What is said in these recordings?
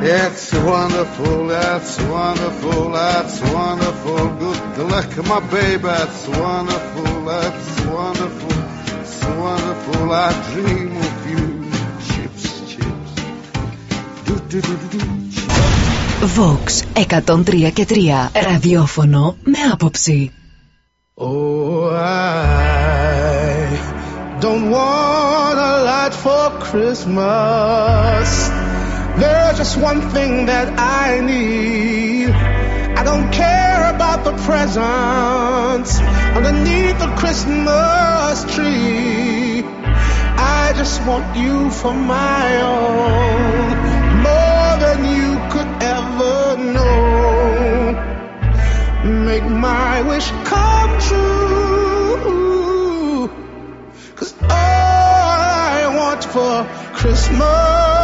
It's wonderful, that's wonderful, that's wonderful. Good luck, my baby, that's wonderful, that's wonderful, it's wonderful. I dream of you. Chips, chips. Do, do, do, do, do. Vox 103 και 3 ραδιόφωνο με άποψη. Oh, I don't want a lot for Christmas. just one thing that I need. I don't care about the presents underneath the Christmas tree. I just want you for my own, more than you could ever know. Make my wish come true. Cause all I want for Christmas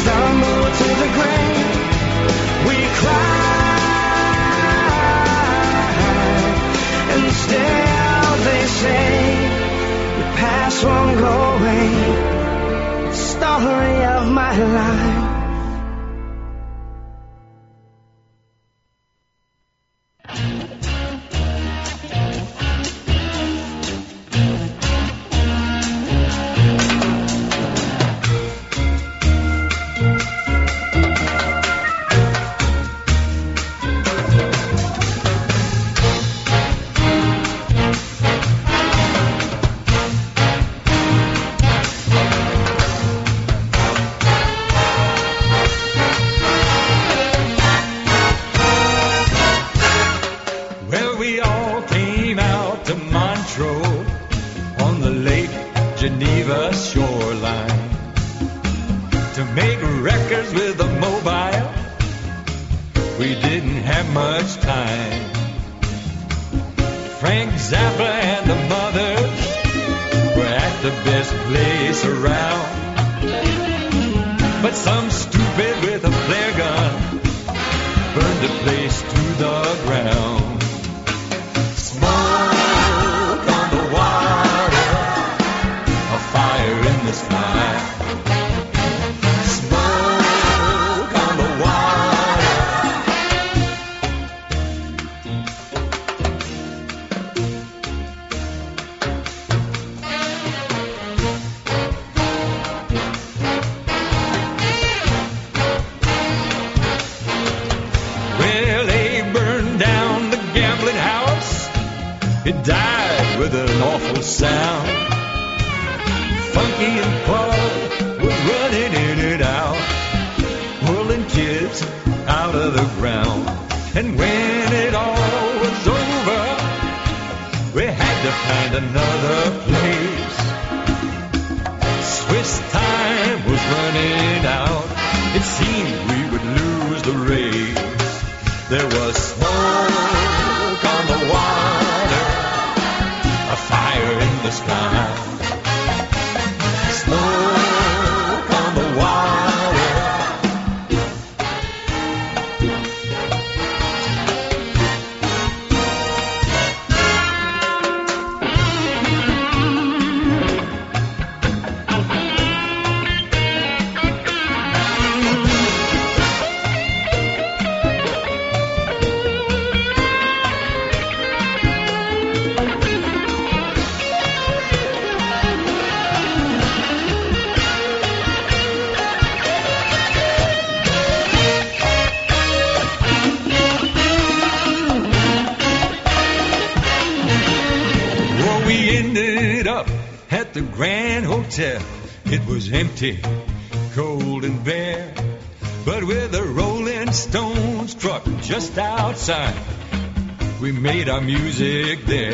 stumble to the grave. We and still they say the past won't go away. Story of my life. empty, cold and bare. But with a Rolling Stones truck just outside, we made our music there.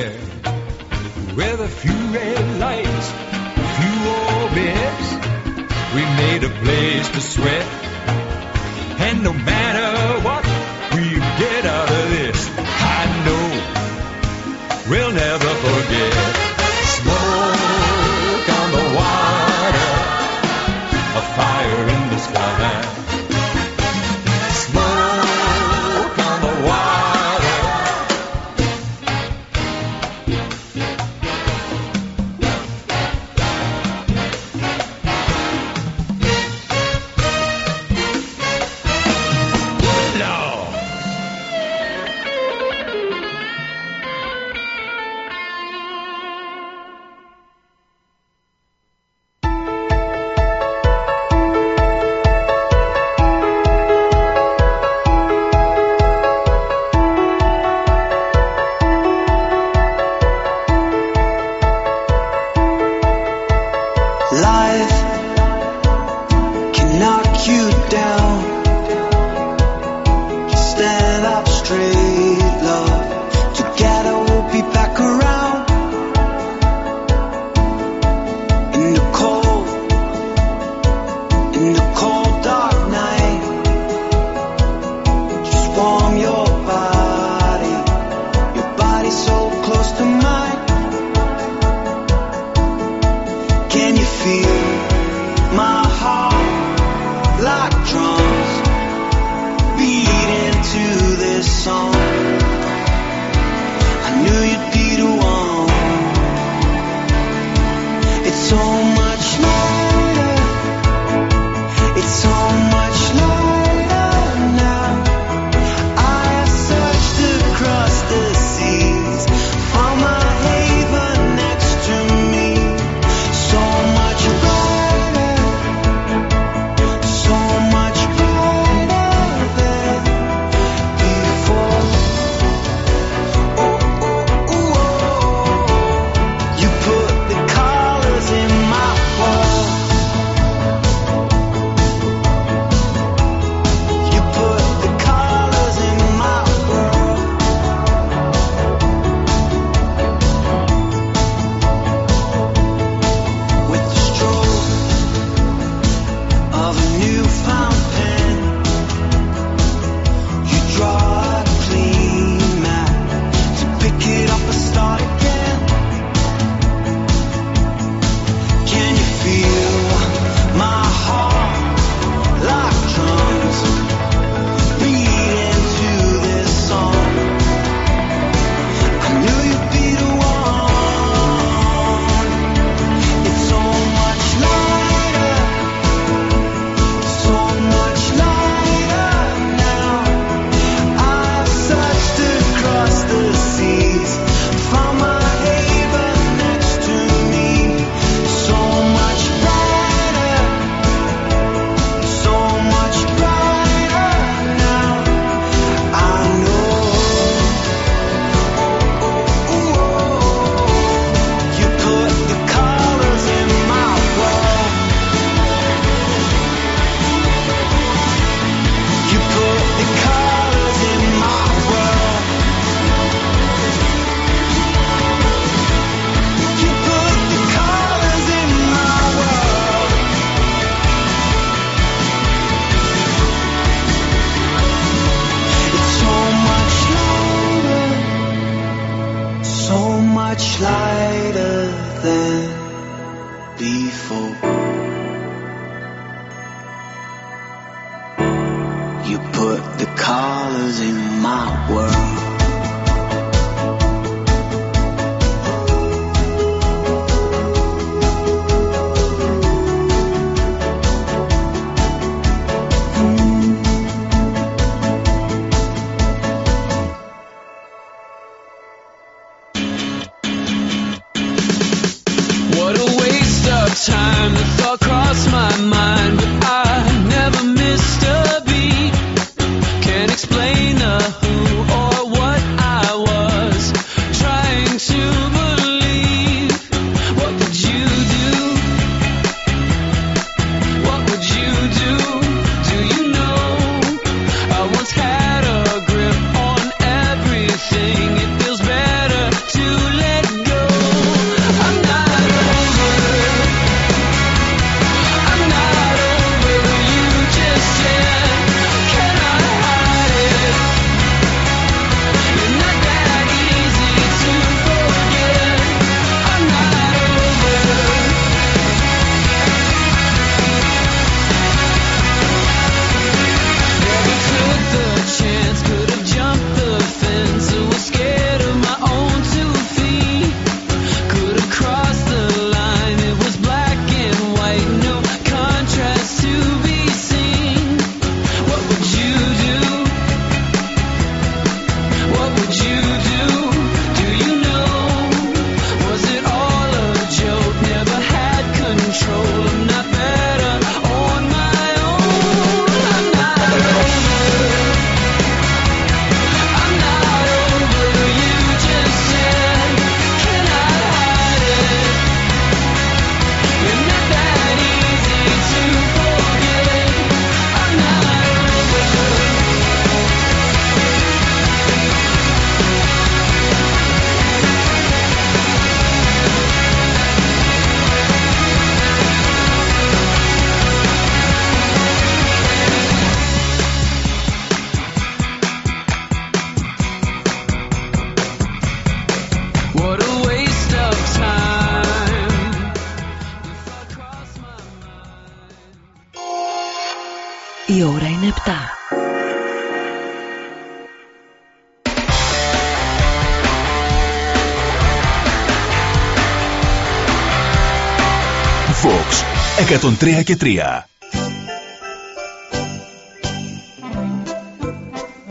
world.103 και 3.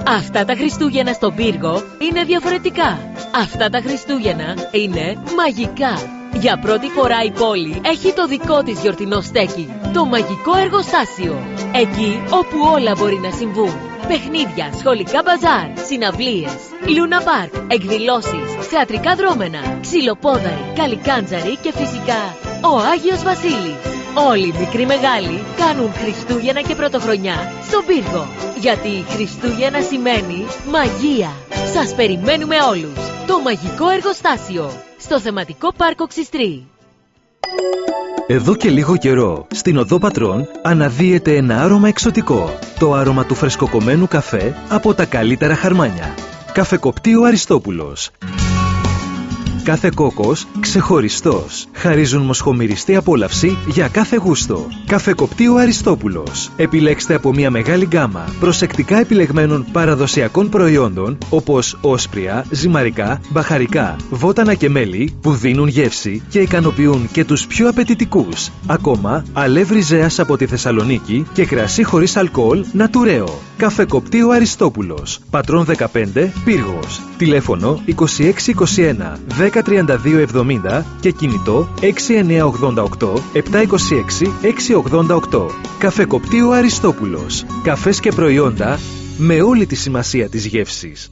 Αυτά τα Χριστούγεννα στον πύργο είναι διαφορετικά. Αυτά τα Χριστούγεννα είναι μαγικά. Για πρώτη φορά η πόλη έχει το δικό της γιορτινό στέκι. Το μαγικό εργοστάσιο. Εκεί όπου όλα μπορεί να συμβούν. Παιχνίδια, σχολικά μπαζάρ, συναυλίες, λούνα πάρκ, εκδηλώσεις, θεατρικά δρόμενα, ξυλοπόδαροι, καλικάντζαροι και φυσικά ο Άγιος Βασίλης. Όλοι μικροί μεγάλοι κάνουν Χριστούγεννα και Πρωτοχρονιά στον πύργο. Γιατί Χριστούγεννα σημαίνει μαγεία. Σας περιμένουμε όλους. Το μαγικό εργοστάσιο. Στο θεματικό πάρκο Ξιστρή. Εδώ και λίγο καιρό, στην Οδό Πατρών αναδύεται ένα άρωμα εξωτικό. Το άρωμα του φρεσκοκομμένου καφέ από τα καλύτερα χαρμάνια. Καφεκοπτείο Αριστόπουλος. Κάθε κόκος ξεχωριστός. Χαρίζουν μοσχομυριστή απόλαυση για κάθε γούστο. Καφεκοπτείο Αριστόπουλος. Επιλέξτε από μια μεγάλη γκάμα προσεκτικά επιλεγμένων παραδοσιακών προϊόντων όπως όσπρια, ζυμαρικά, μπαχαρικά, βότανα και μέλι που δίνουν γεύση και ικανοποιούν και τους πιο απαιτητικούς. Ακόμα, αλεύρι ζέας από τη Θεσσαλονίκη και κρασί χωρίς αλκοόλ Νατουραίο. Καφεκοπτείο Αριστόπουλος. Πατρών 15, Πύργος. Τηλέφωνο 2621 103270 και κινητό 6988 726 688. Καφεκοπτείο Αριστόπουλος. Καφές και προϊόντα με όλη τη σημασία της γεύσης.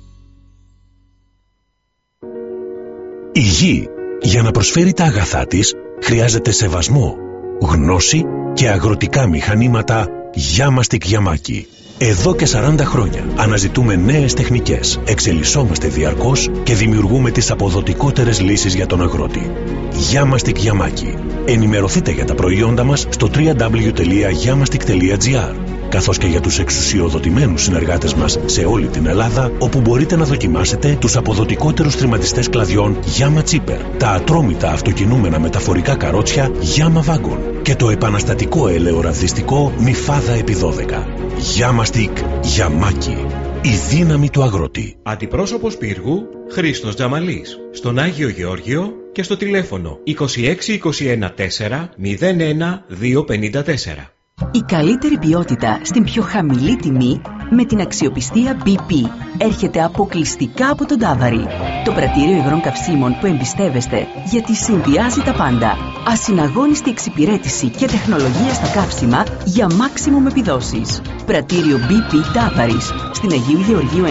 Η γη για να προσφέρει τα αγαθά της χρειάζεται σεβασμό, γνώση και αγροτικά μηχανήματα Γιάμαστικ Γιαμάκι. Εδώ και 40 χρόνια αναζητούμε νέες τεχνικές, εξελισσόμαστε διαρκώς και δημιουργούμε τις αποδοτικότερες λύσεις για τον αγρότη. Γιάμαστικ Γιαμάκι. Ενημερωθείτε για τα προϊόντα μας στο www.yamastik.gr καθώς και για τους εξουσιοδοτημένους συνεργάτες μας σε όλη την Ελλάδα, όπου μπορείτε να δοκιμάσετε τους αποδοτικότερους τριματιστές κλαδιών Yama Chipper, τα ατρόμητα αυτοκινούμενα μεταφορικά καρότσια Yama Wagon και το επαναστατικό ελαιοραδιστικό Μιφάδα επί 12. Yama Stick Yamaki. Η δύναμη του αγρότη. Αντιπρόσωπος πύργου Χρήστος Τζαμαλής. Στον Άγιο Γεώργιο και στο τηλέφωνο 26214 01 254. Η καλύτερη ποιότητα στην πιο χαμηλή τιμή με την αξιοπιστία BP έρχεται αποκλειστικά από τον Τάβαρη. Το πρατήριο υγρών καυσίμων που εμπιστεύεστε γιατί συνδυάζει τα πάντα. Ασυναγώνιστη εξυπηρέτηση και τεχνολογία στα καύσιμα για μάξιμουμ επιδόσεις. Πρατήριο BP Τάβαρης στην Αγίου Γεωργίου 96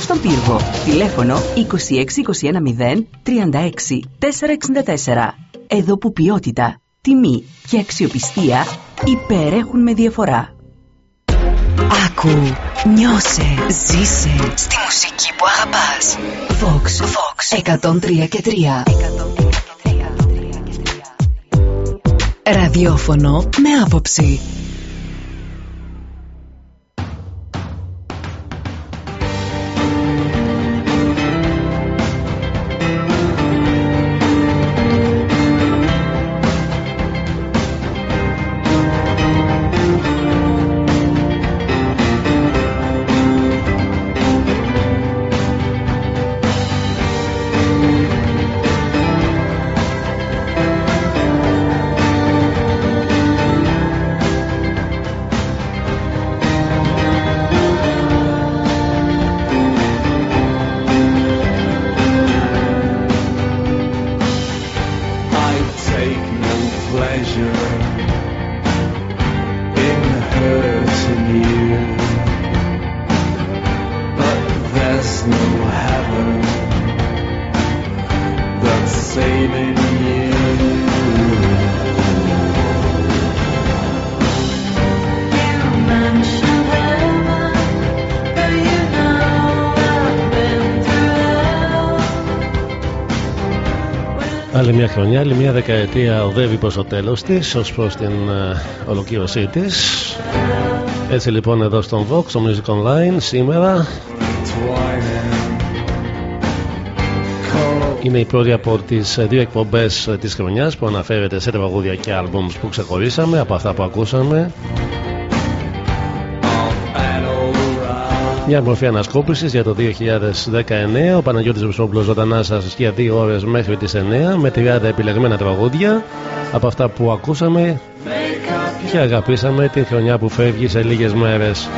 στον Πύργο. Τηλέφωνο 26210 36 464. Εδώ που ποιότητα, τιμή και αξιοπιστία υπερέχουν με διαφορά. Άκου, νιώσε, ζήσε στη μουσική που αγαπάς. Vox, Vox, 103 και 3. Ραδιόφωνο με άποψη. Χρονιά, άλλη μια δεκαετία οδεύει προς το τέλος της ως προς την uh, ολοκλήρωσή της. Έτσι λοιπόν εδώ στον Vox, στο Music Online σήμερα είναι η πρώτη από τις δύο εκπομπές της χρονιάς που αναφέρεται σε τραγούδια και άλμπουμς που ξεχωρίσαμε από αυτά που ακούσαμε Μια μορφή ανασκόπησης για το 2019. Ο Παναγιώτης Βουσόπουλος ζωντανά σας για δύο ώρες μέχρι τις 9 με 30 επιλεγμένα τραγούδια από αυτά που ακούσαμε και αγαπήσαμε την χρονιά που φεύγει σε λίγες μέρες.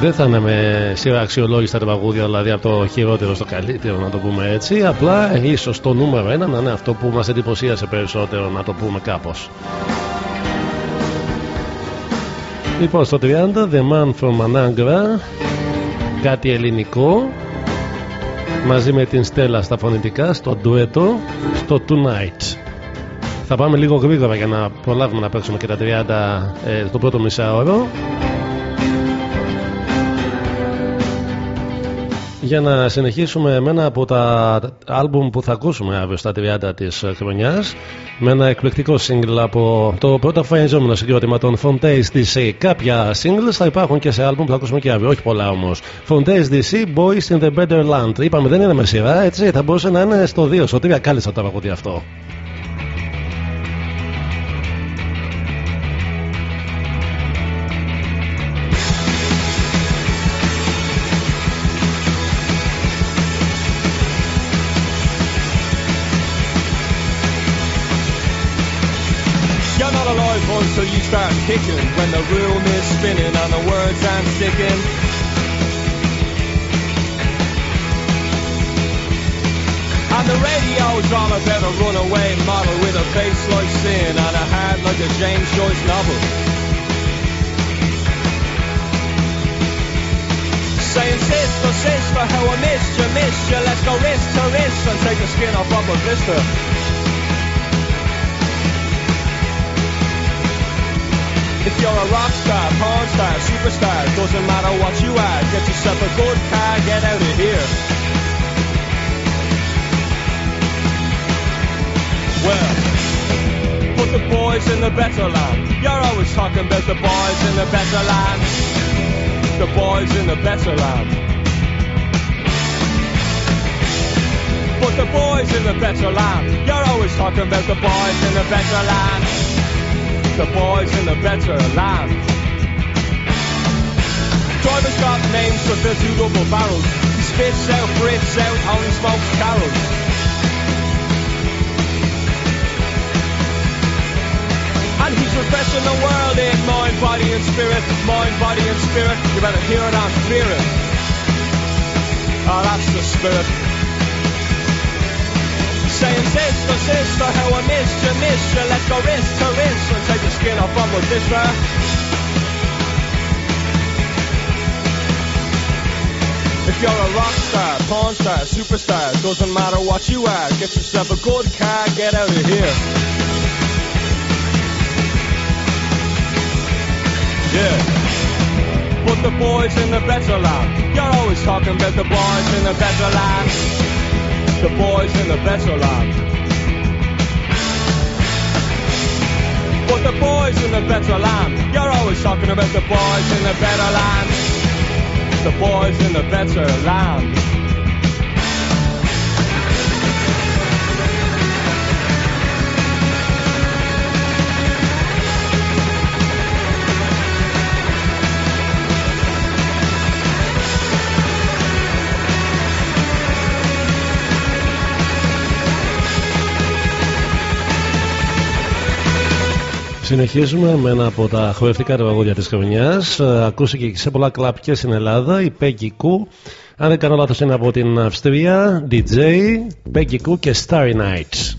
Δεν θα είναι με σειρά αξιολόγηση τα τραγούδια, δηλαδή από το χειρότερο στο καλύτερο, να το πούμε έτσι. Απλά ίσω το νούμερο ένα να είναι αυτό που μας εντυπωσίασε περισσότερο, να το πούμε κάπως. Λοιπόν, στο 30 The Man from Anagra κάτι ελληνικό μαζί με την Στέλλα στα φωνητικά στο ντουέτο στο Tonight. Θα πάμε λίγο γρήγορα για να προλάβουμε να παίξουμε και τα 30 ε, το πρώτο μισάωρο. Για να συνεχίσουμε με ένα από τα άλμπουμ που θα ακούσουμε αύριο στα 30 της χρονιάς με ένα εκπληκτικό single από το πρώτο φαϊζόμενο συγκρότημα των Fontaines DC. Κάποια singles θα υπάρχουν και σε άλμπουμ που θα ακούσουμε και αύριο, όχι πολλά όμως. Fontaines DC, Boys in the Better Land. Είπαμε δεν είναι με σειρά, έτσι θα μπορούσε να είναι στο 2, στο 3 κάλεσα το τραγούδι αυτό. Kicking when the room is spinning and the words aren't sticking. And the radio's all about a runaway model with a face like sin and a heart like a James Joyce novel. Saying sister, sister, how I missed you, missed you. Let's go wrist to wrist and take the skin off of a blister. If you're a rock star, porn star, superstar, doesn't matter what you are, get yourself a good car, get out of here. Well, put the boys in the better land. You're always talking about the boys in the better land. The boys in the better land. But the boys in the better land. You're always talking about the boys in the better land. The boys in the better land. Drivers got names for their two double barrels. He spits out, breathes out, only smokes carols. And he's refreshing the world in mind, body and spirit. Mind, body and spirit. You better hear it and fear it. Oh, that's the spirit. Saying sister, sister, how I missed you, missed you. Let's go wrist to wrist and take the skin off with this man. If you're a rock star, porn star, superstar, doesn't matter what you are. Get yourself a good car, get out of here. Yeah. But the boys in the better land, you're always talking about the boys in the better land. The boys in the better land. But the boys in the better land, you're always talking about the boys in the better land. The boys in the better land. Συνεχίζουμε με ένα από τα χορευτικά τραγούδια της χρονιάς. Ε, ακούστηκε και σε πολλά κλαπ και στην Ελλάδα η Peggy Κου. Αν δεν κάνω λάθος, είναι από την Αυστρία. DJ, Peggy και Starry Nights.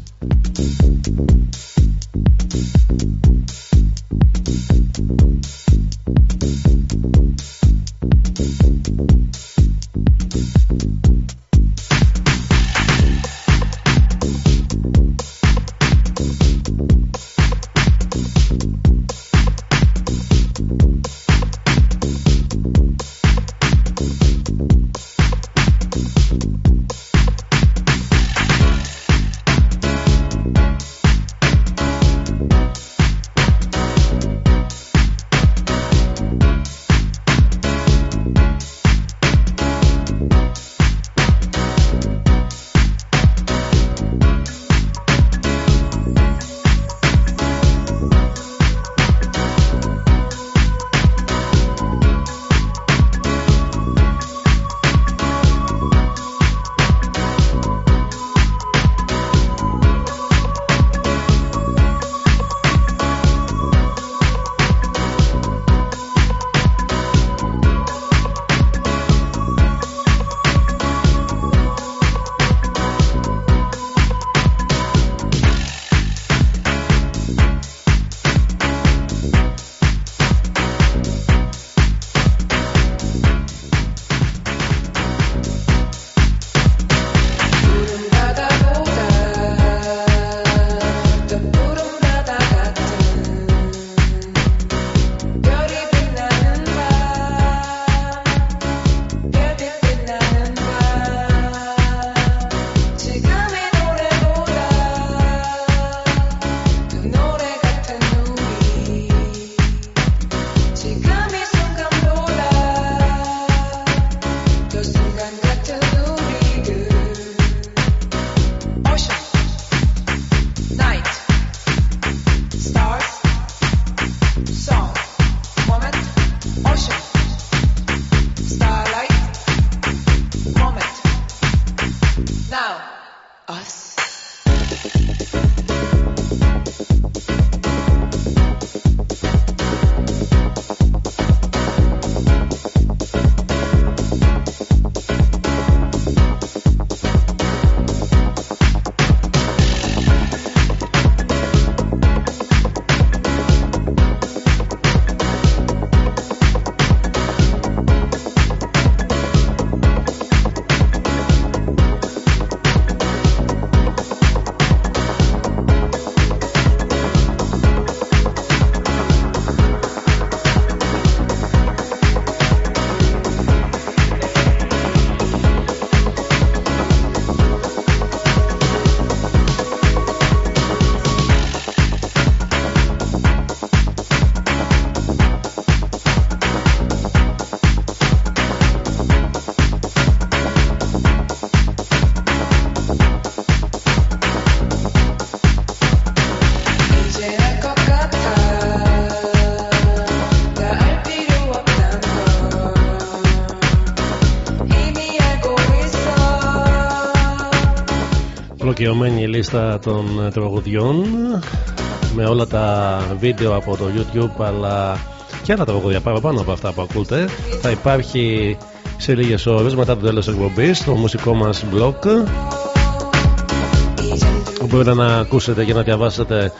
Ολοκληρωμένη λίστα των τραγουδιών με όλα τα βίντεο από το YouTube αλλά και άλλα τραγουδία παραπάνω από αυτά που ακούτε. Θα υπάρχει σε λίγες ώρες μετά το τέλος εκπομπής στο μουσικό μας blog μπορείτε να ακούσετε και να διαβάσετε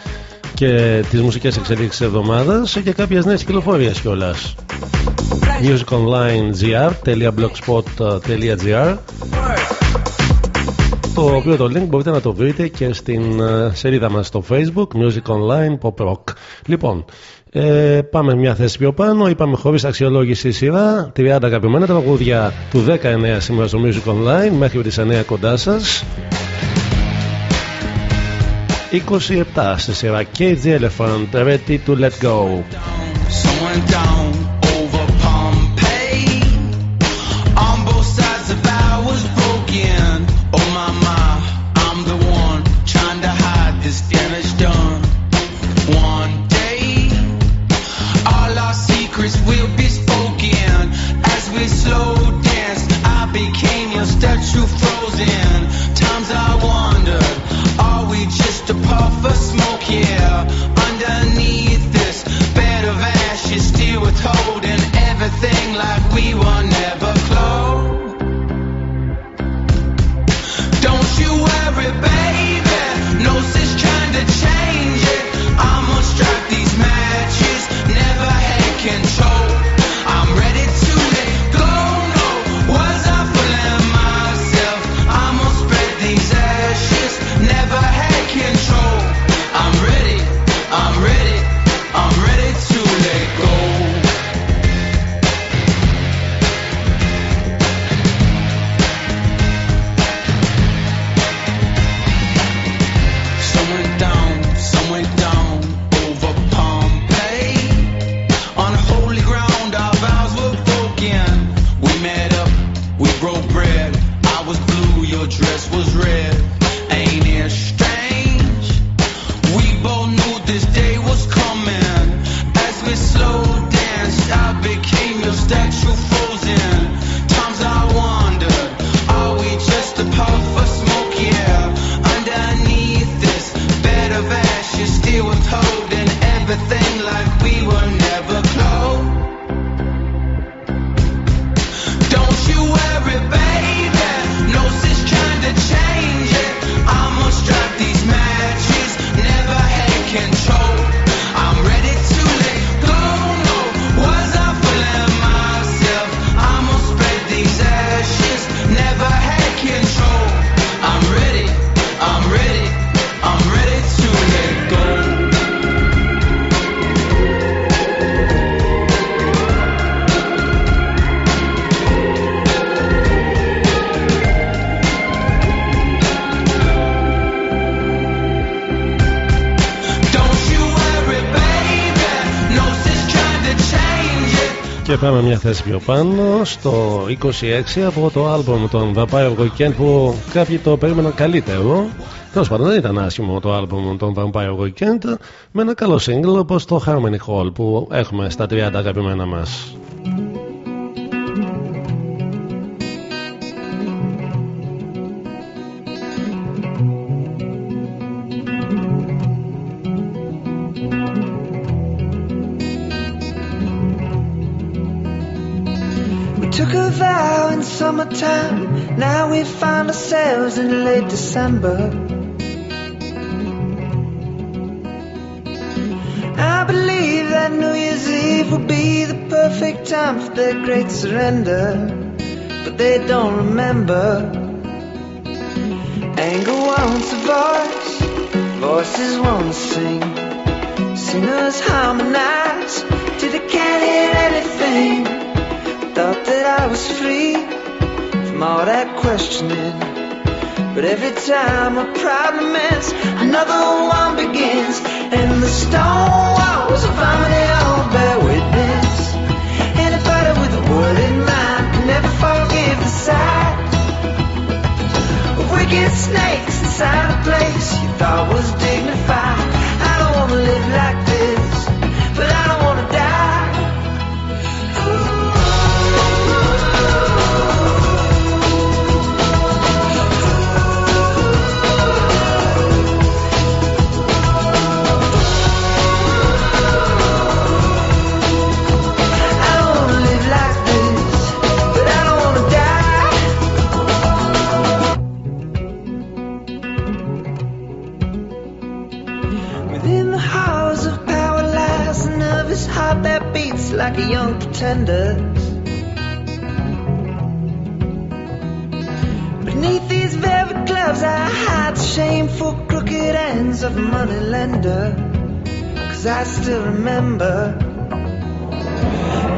και τις μουσικές εξελίξεις της εβδομάδας και κάποιες νέες κυκλοφορίες κιόλας. Musiconline.blogspot.gr το οποίο το link μπορείτε να το βρείτε και στην ε, σελίδα μας στο facebook Music Online Pop Rock. Λοιπόν ε, πάμε μια θέση πιο πάνω. Είπαμε χωρίς αξιολόγηση σειρά 30 αγαπημένα τραγούδια του 19 σήμερα στο Music Online μέχρι τις 9 κοντά σας. 27 στη σειρά Cage the Elephant Ready to Let Go. Someone down. over Pompeii. Μια θέση πιο πάνω στο 26 από το άλμπομ των Vampire Weekend που κάποιοι το περίμεναν καλύτερο. Τέλος πάντων δεν ήταν άσχημο το άλμπομ των Vampire Weekend με ένα καλό single όπως το Harmony Hall που έχουμε στα 30 αγαπημένα μας. We find ourselves in late December. I believe that New Year's Eve will be the perfect time for their great surrender. But they don't remember. Anger wants a voice, voices want to sing. Singers harmonize till they can't hear anything. Thought that I was free all that questioning. But every time a problem ends, another one begins. And the stone walls of harmony all bear witness. Anybody with a in mind can never forgive the sight of wicked snakes inside a place you thought was dignified. I don't wanna live like this, but I don't Beneath these velvet gloves, I hide shameful crooked ends of a money lender. Cause I still remember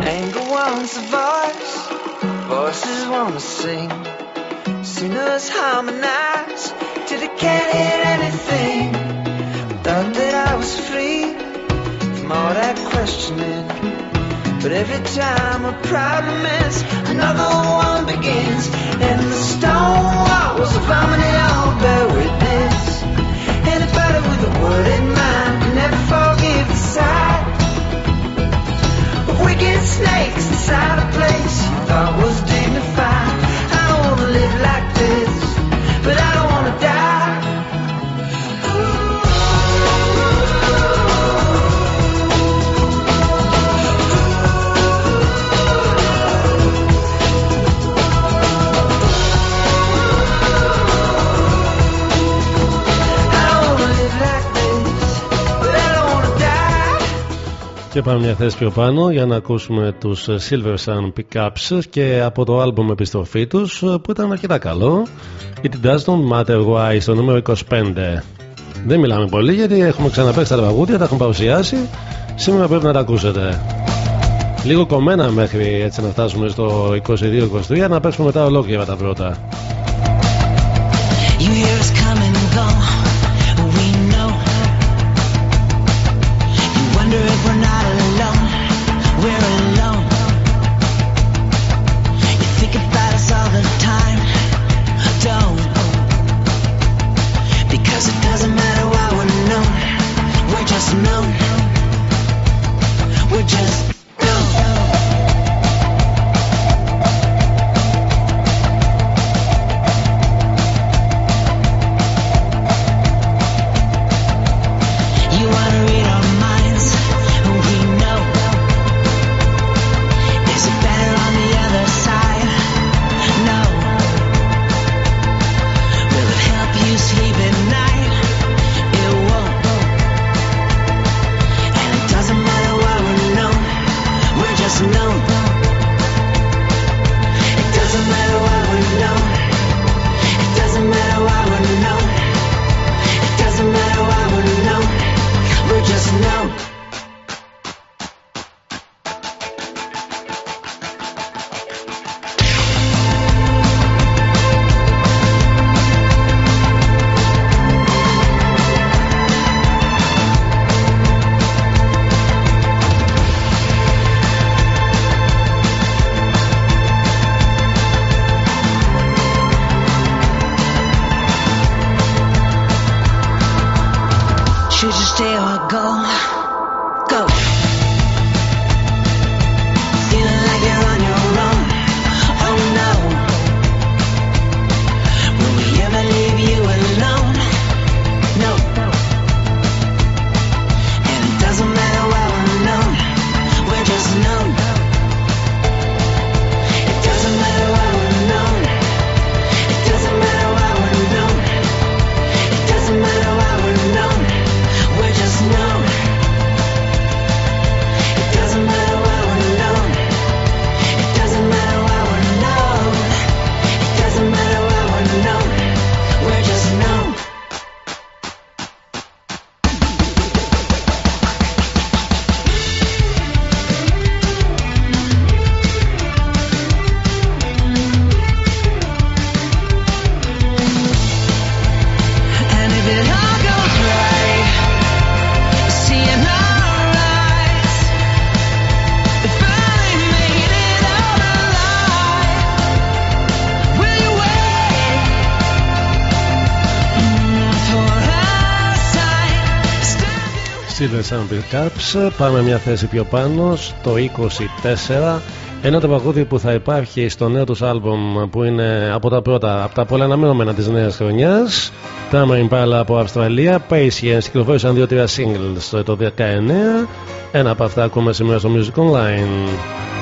anger wants a voice, voices wanna sing. Sinners harmonize till they can't hear anything. Thought that I was free from all that questioning. But every time a problem ends, another one begins. And the stone wall walls of harmony all bear witness. Anybody with a word in mind can never forgive the sight of wicked snakes inside a place you thought was Και πάμε μια θέση πιο πάνω για να ακούσουμε τους Silver Sun Pickups και από το άλμπουμ επιστροφή τους που ήταν αρκετά καλό. It Doesn't Matter Why στο νούμερο 25 Δεν μιλάμε πολύ γιατί έχουμε ξαναπέξει τα τραγούδια, τα έχουμε παρουσιάσει. Σήμερα πρέπει να τα ακούσετε. Λίγο κομμένα μέχρι έτσι να φτάσουμε στο 22-23 να παίξουμε μετά ολόκληρα τα πρώτα. You hear us come and go. Silver Sun Pickups Πάμε μια θέση πιο πάνω στο 24 Ένα τραγούδι που θα υπάρχει στο νέο τους άλμπομ που είναι από τα πρώτα, από τα πολλά αναμενόμενα της νέας χρονιάς. Tama Impala από Αυστραλία Patience κυκλοφόρησαν δύο-τρία singles το 19 Ένα από αυτά ακούμε σήμερα στο Music Online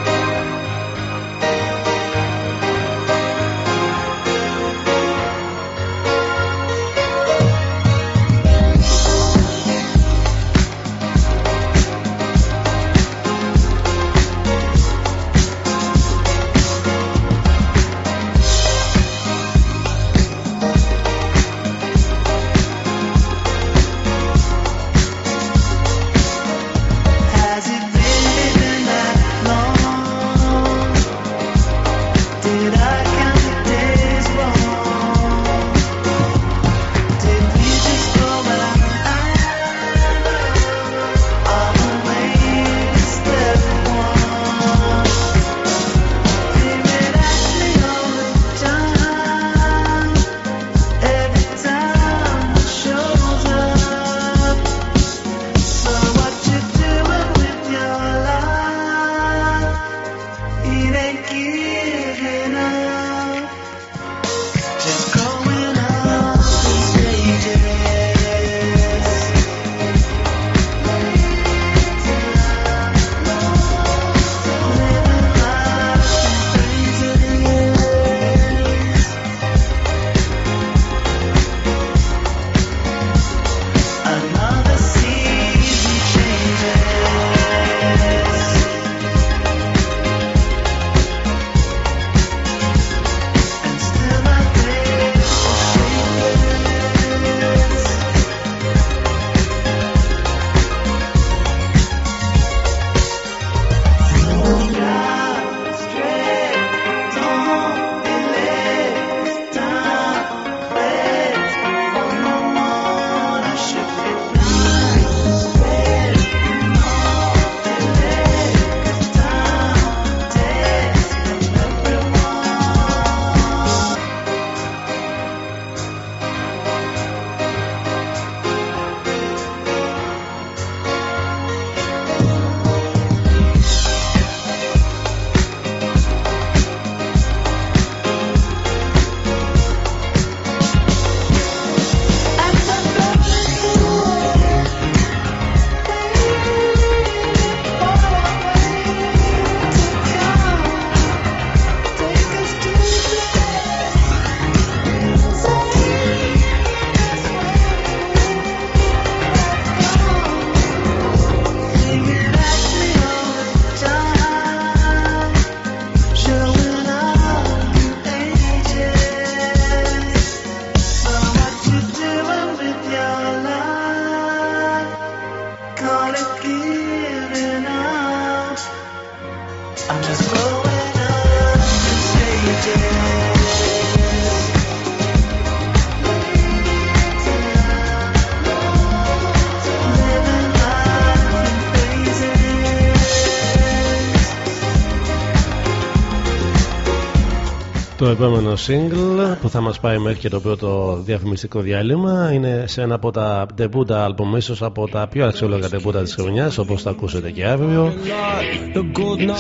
single που θα μας πάει μέχρι και το πρώτο διαφημιστικό διάλειμμα. Είναι σε ένα από τα ντεμπούτα άλμπομ ίσως από τα πιο αξιόλογα ντεμπούτα της χρονιάς όπως θα ακούσετε και αύριο.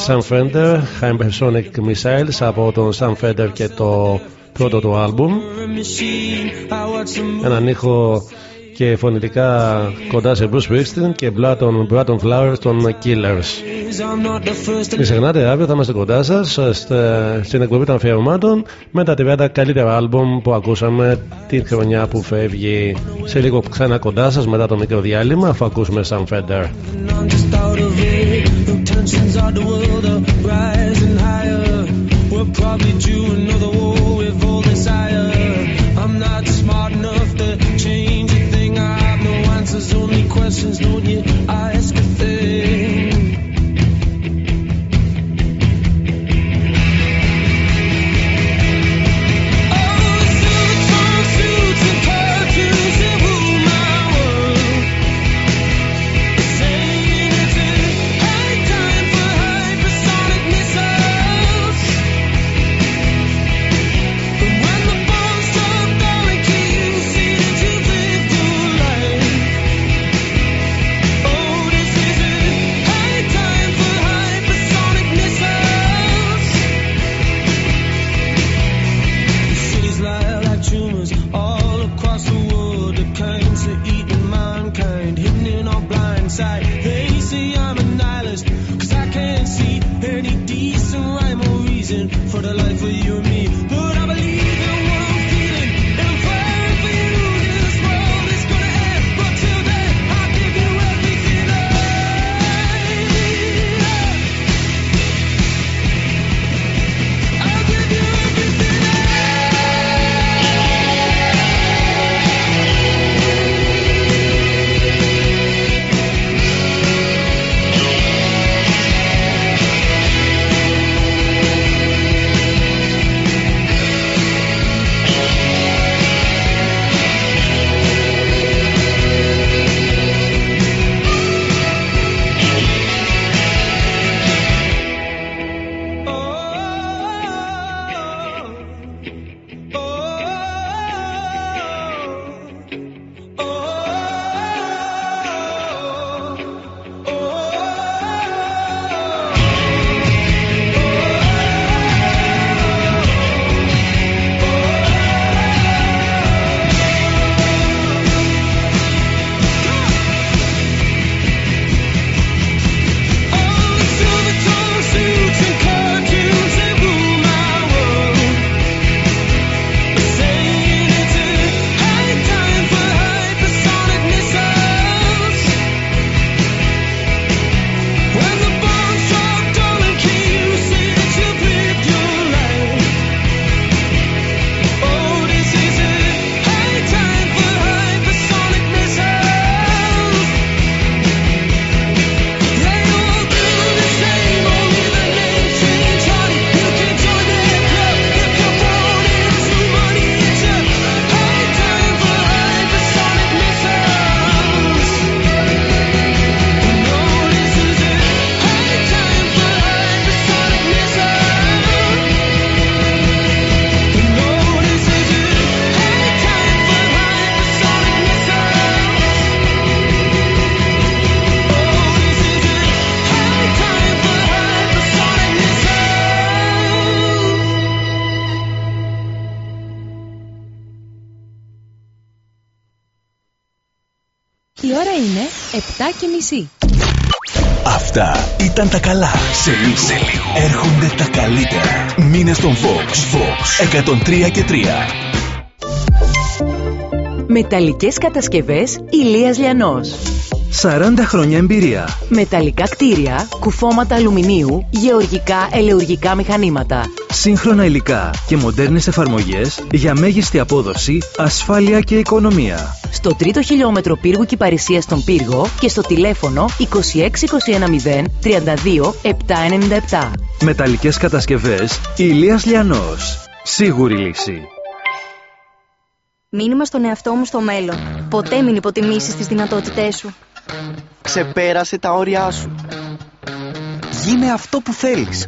Sam Fender, Hypersonic Missiles από τον Sam Fender και το πρώτο του άλμπουμ. Έναν ήχο και φωνητικά κοντά σε Bruce Springsteen και Blatton, Bratton Flowers των Killers. Μην ξεχνάτε, αύριο θα είμαστε κοντά σας στην εκπομπή των αφιερωμάτων με τα 30 καλύτερα άλμπομ που ακούσαμε την χρονιά που φεύγει. Σε λίγο ξανά κοντά σας μετά το μικρό διάλειμμα αφού ακούσουμε Sam Fender. questions, don't you; Ask Αυτά ήταν τα καλά. Σε λίγο, Σε λίγο. έρχονται τα καλύτερα. Μήνε στον Fox. Fox 103 και 3. Μεταλλικές κατασκευές Ηλίας Λιανός 40 χρόνια εμπειρία. Μεταλλικά κτίρια, κουφώματα αλουμινίου, γεωργικά ελεουργικά μηχανήματα. Σύγχρονα υλικά και μοντέρνες εφαρμογές για μέγιστη απόδοση, ασφάλεια και οικονομία. Στο τρίτο χιλιόμετρο πύργου Κυπαρισίας στον Πύργο και στο τηλέφωνο 26210 32 797. Μεταλλικές κατασκευές Ηλίας Λιανός. Σίγουρη λύση. Μήνυμα στον εαυτό μου στο μέλλον. Ποτέ μην υποτιμήσεις τις δυνατότητές σου. Ξεπέρασε τα όρια σου. Γίνε αυτό που θέλεις.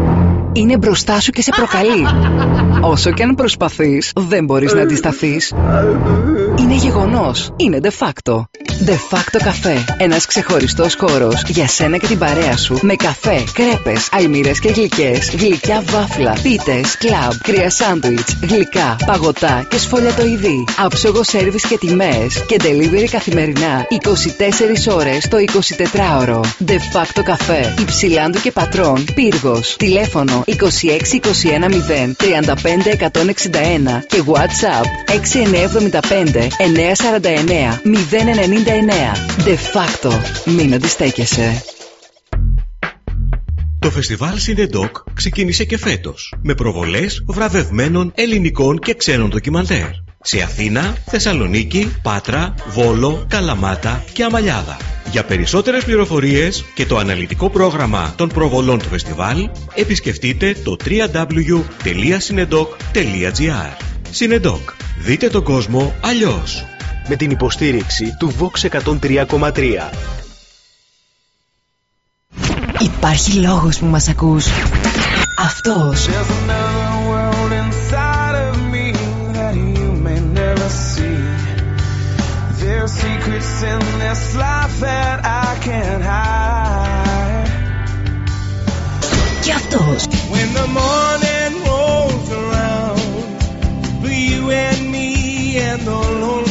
Είναι μπροστά σου και σε προκαλεί. Όσο και αν προσπαθείς, δεν μπορείς να αντισταθείς. Είναι γεγονός. Είναι de facto. De facto καφέ. Ένας ξεχωριστός χώρος για σένα και την παρέα σου με καφέ, κρέπες, αλμύρες και γλυκές, γλυκιά βάφλα, πίτες, κλαμπ, κρύα σάντουιτς, γλυκά, παγωτά και σφολιατοειδή. Άψογο σέρβις και τιμές και delivery καθημερινά 24 ώρες το 24ωρο. De facto καφέ. Υψηλάντου και πατρών. Πύργος. Τηλέφωνο 26 21 0 35 161 και WhatsApp 6975 949 099. De facto. Μην αντιστέκεσαι. Το φεστιβάλ Cinedoc ξεκίνησε και φέτος με προβολές βραβευμένων ελληνικών και ξένων ντοκιμαντέρ σε Αθήνα, Θεσσαλονίκη, Πάτρα, Βόλο, Καλαμάτα και Αμαλιάδα. Για περισσότερες πληροφορίες και το αναλυτικό πρόγραμμα των προβολών του φεστιβάλ επισκεφτείτε το www.cinedoc.gr Cinedoc. Δείτε τον κόσμο αλλιώς. Με την υποστήριξη του Vox 103,3. Υπάρχει λόγος που μας ακούς. Αυτός. There's another world inside of me that you may never see. There's secrets in this life that I can't hide. Και αυτός. When the morning rolls around, for you and me and the lonely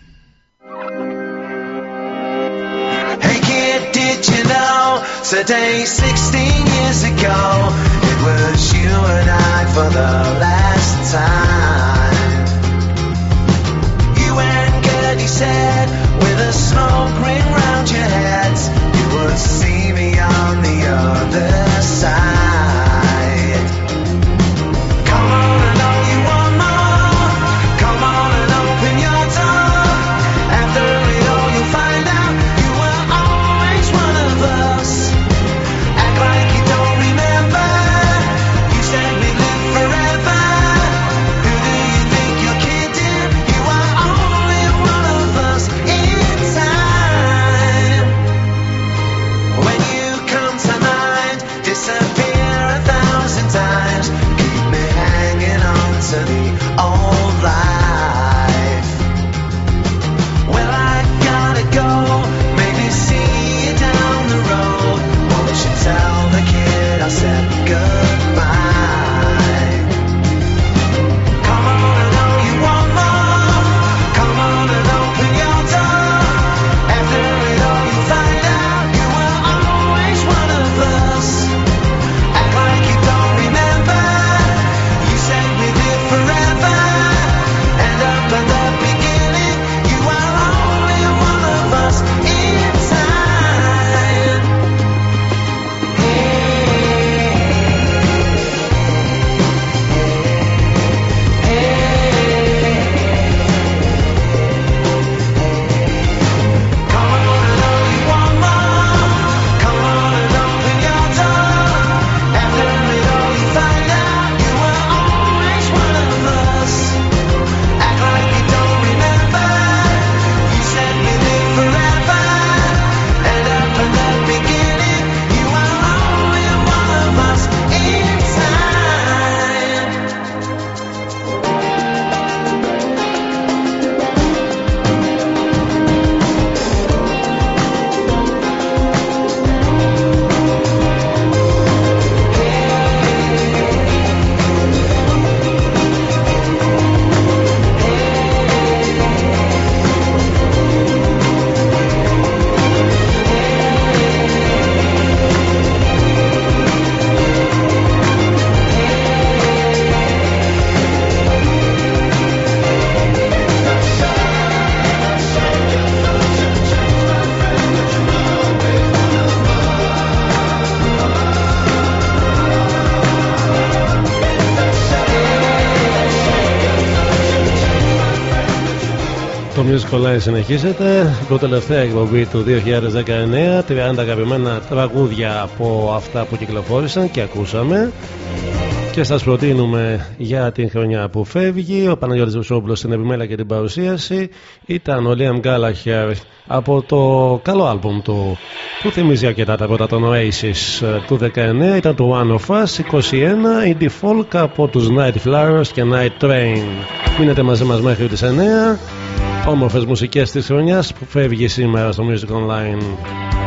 Today 16 years ago it was you and I for the last time. You and Gertie said with a smoke ring round your heads you would see me on the other side. Music Online συνεχίζεται. Το τελευταία εκπομπή του 2019. 30 αγαπημένα τραγούδια από αυτά που κυκλοφόρησαν και ακούσαμε. Και σας προτείνουμε για την χρονιά που φεύγει. Ο Παναγιώτης Βουσόμπλος στην επιμέλεια και την παρουσίαση. Ήταν ο Liam Gallagher από το καλό άλμπουμ του που θυμίζει αρκετά τα πρώτα των Oasis του 19. Ήταν το One of Us 21. Η Default από τους Night Flowers και Night Train. Μείνετε μαζί μας μέχρι τις 9 όμορφες μουσικές της χρονιάς που φεύγει σήμερα στο Music Online.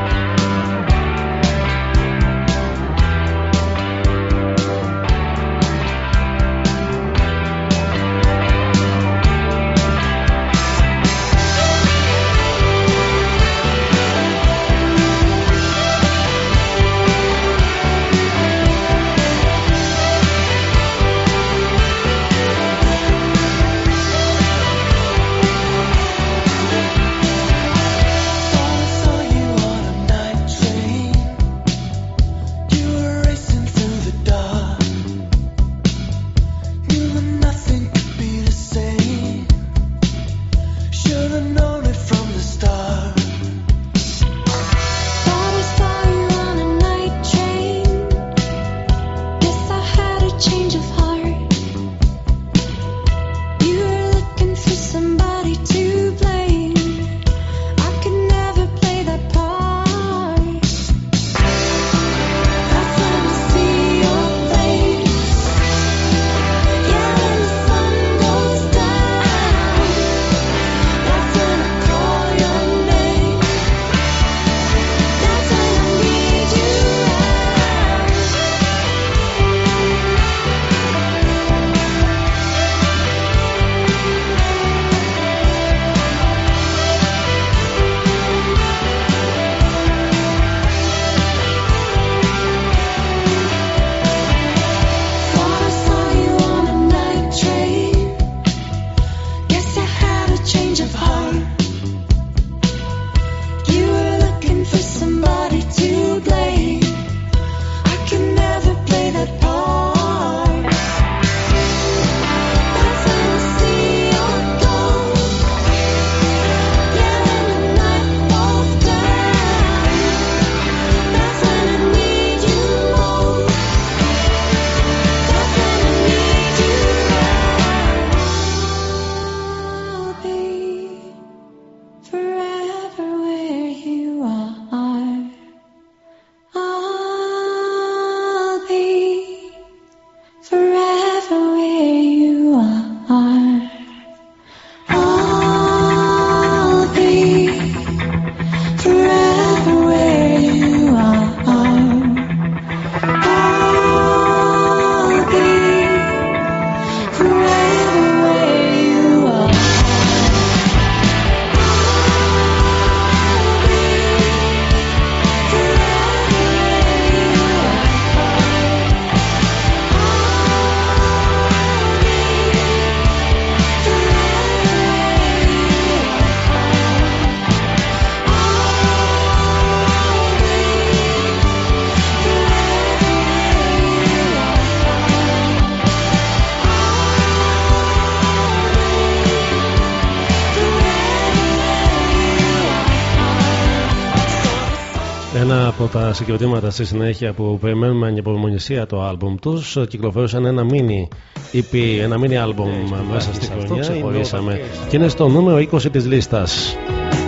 Συγκροτήματα στη συνέχεια που περιμένουμε ανυπομονησία το άλμπουμ τους. Κυκλοφόρησαν ένα mini EP, ένα mini άλμπουμ μέσα στη χρονιά. Ξεχωρίσαμε. και είναι στο νούμερο 20 της λίστας.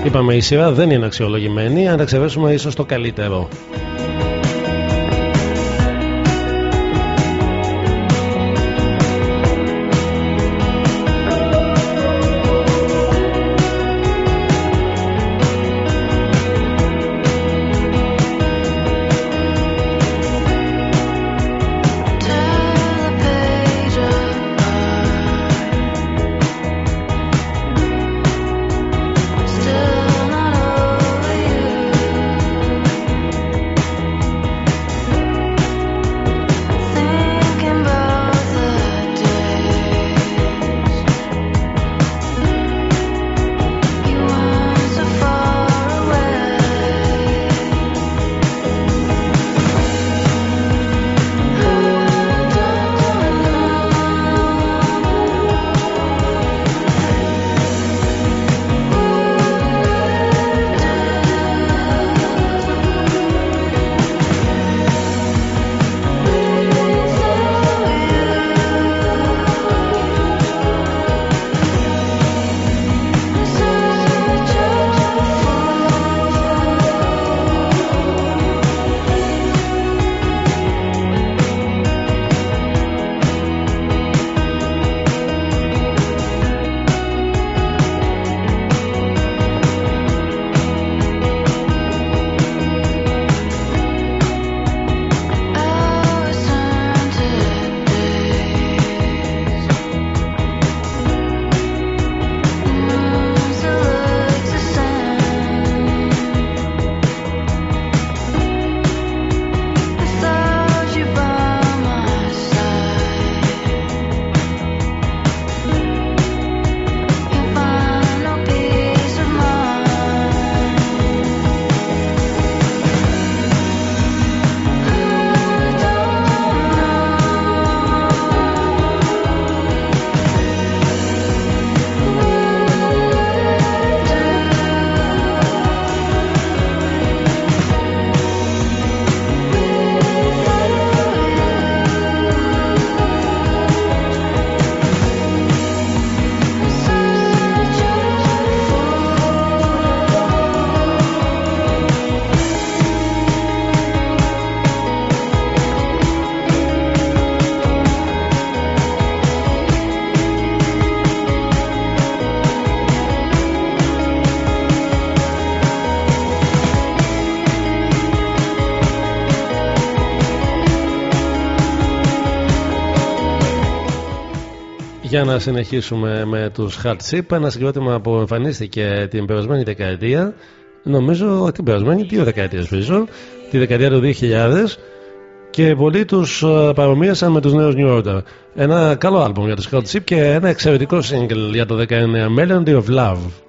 Είπαμε η σειρά δεν είναι αξιολογημένη αν εξαιρέσουμε ίσως το καλύτερο Για να συνεχίσουμε με τους Hard Chip, ένα συγκρότημα που εμφανίστηκε την περασμένη δεκαετία, νομίζω την περασμένη δύο δεκαετίες πίσω, τη δεκαετία του 2000 και πολλοί τους ε, παρομοίασαν με τους νέους New Order. Ένα καλό άλμπομ για τους Hard Chip και ένα εξαιρετικό single για το 19 Melody of Love.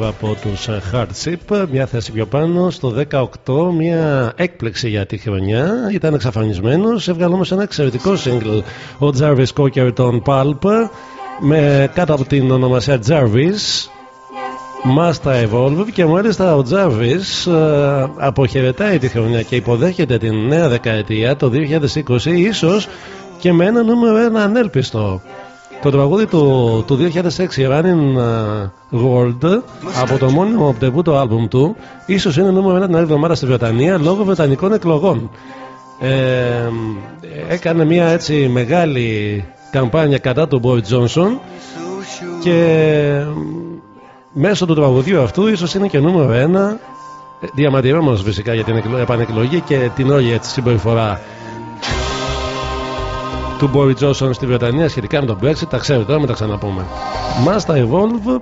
Από τους ε, Hardship μια θέση πιο πάνω στο 18 μια έκπληξη για τη χρονιά. Ήταν εξαφανισμένος. Έβγαλε όμως ένα εξαιρετικό single ο Jarvis Cocker των Pulp με κάτω από την ονομασία Jarvis Must Evolve και μάλιστα ο Jarvis ε, αποχαιρετάει τη χρονιά και υποδέχεται την νέα δεκαετία το 2020 ίσως και με ένα νούμερο ένα ανέλπιστο το τραγούδι του, του 2006 Running uh, World από το μόνιμο το άλμπουμ του ίσως είναι νούμερο ένα την άλλη εβδομάδα στη Βρετανία λόγω βρετανικών εκλογών. Ε, έκανε μια έτσι μεγάλη καμπάνια κατά του Boy Johnson και μέσω του τραγουδιού αυτού ίσως είναι και νούμερο ένα διαμαρτυρόμενος φυσικά για την εκλο- επανεκλογή και την όλη έτσι συμπεριφορά του Μπόρι Τζόνσον στη Βρετανία σχετικά με το Brexit. Τα ξέρετε τώρα, μην τα ξαναπούμε. Master Evolve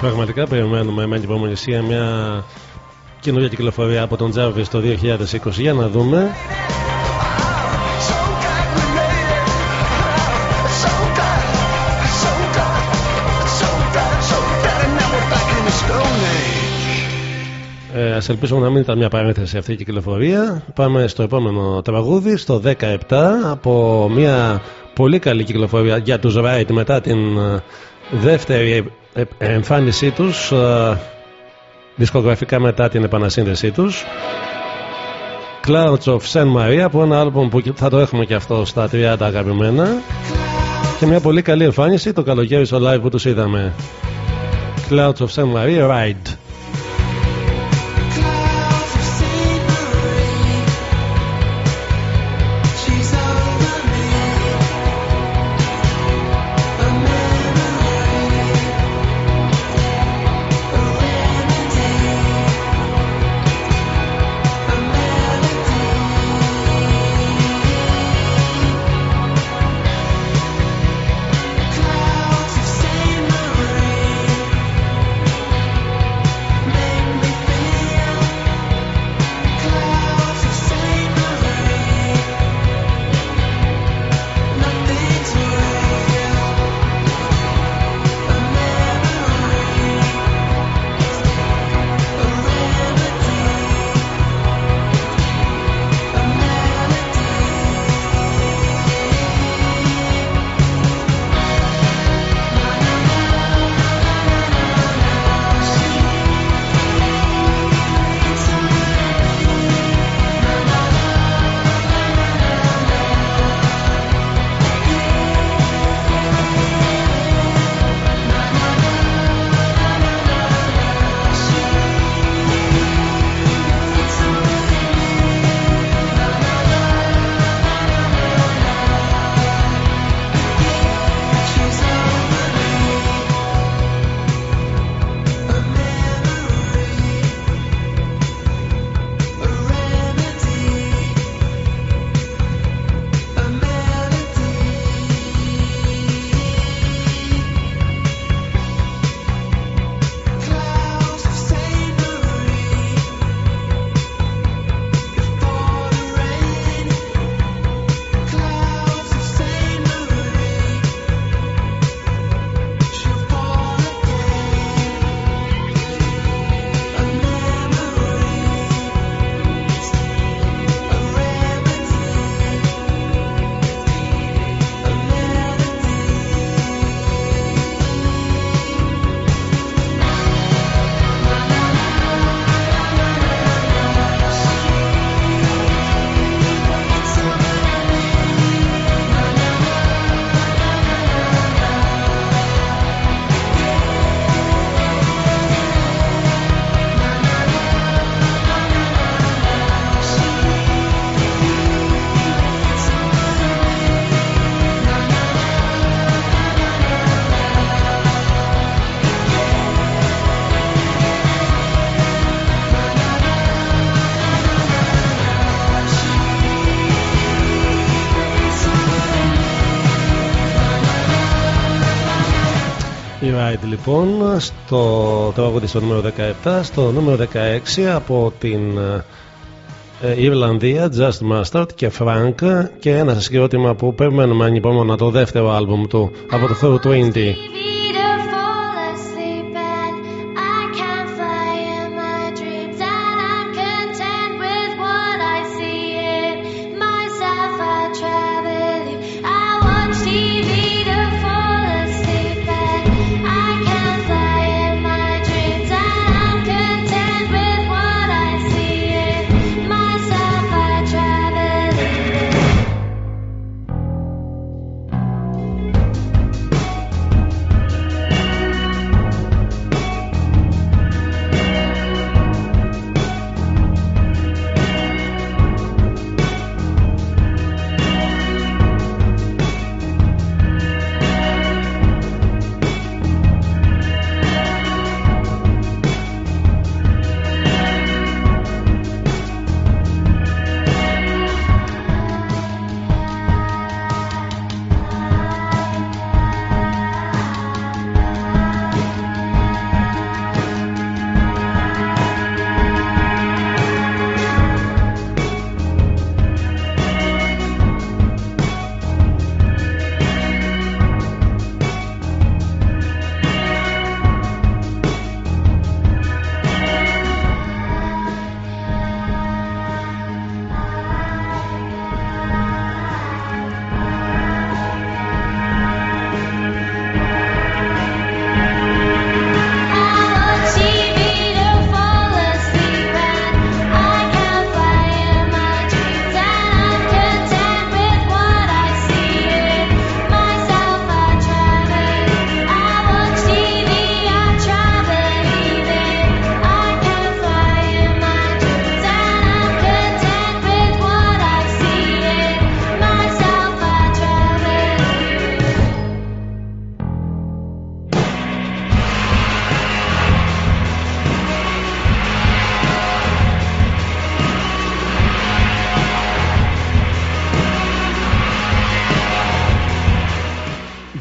Πραγματικά περιμένουμε με ανυπομονησία μια καινούργια κυκλοφορία από τον Τζάβη το 2020. Για να δούμε. Ε, ας ελπίσουμε να μην ήταν μια παρένθεση αυτή η κυκλοφορία. Πάμε στο επόμενο τραγούδι, στο 17, από μια πολύ καλή κυκλοφορία για τους Ράιτ μετά την ε, δεύτερη ε, ε, εμφάνισή τους ε, δισκογραφικά μετά την επανασύνδεσή τους. Clouds of Saint Maria από ένα άλμπομ που θα το έχουμε και αυτό στα 30 αγαπημένα. Και μια πολύ καλή εμφάνιση το καλοκαίρι στο live που τους είδαμε. Clouds of Saint Maria Ride. Τραγούδι στο νούμερο 17 στο νούμερο 16 από την ε, Ιρλανδία Just Mustard και Frank. Και ένα συγκρότημα που περιμένουμε ανυπομονώ το δεύτερο άλμπουμ του από το Through 20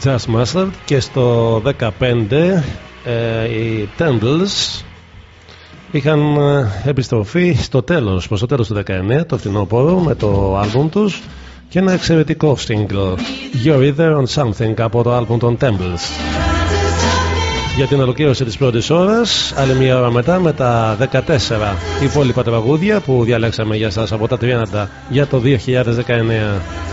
Just Mustard και στο 15 ε, οι Tendles είχαν ε, επιστροφή στο τέλος, προς το τέλος του 19 το φθινόπωρο με το άλμπουμ τους και ένα εξαιρετικό single You're Either on Something από το άλμπουμ των Temples για την ολοκλήρωση της πρώτης ώρας άλλη μια ώρα μετά με τα 14 υπόλοιπα τραγούδια που διαλέξαμε για σας από τα 30 για το 2019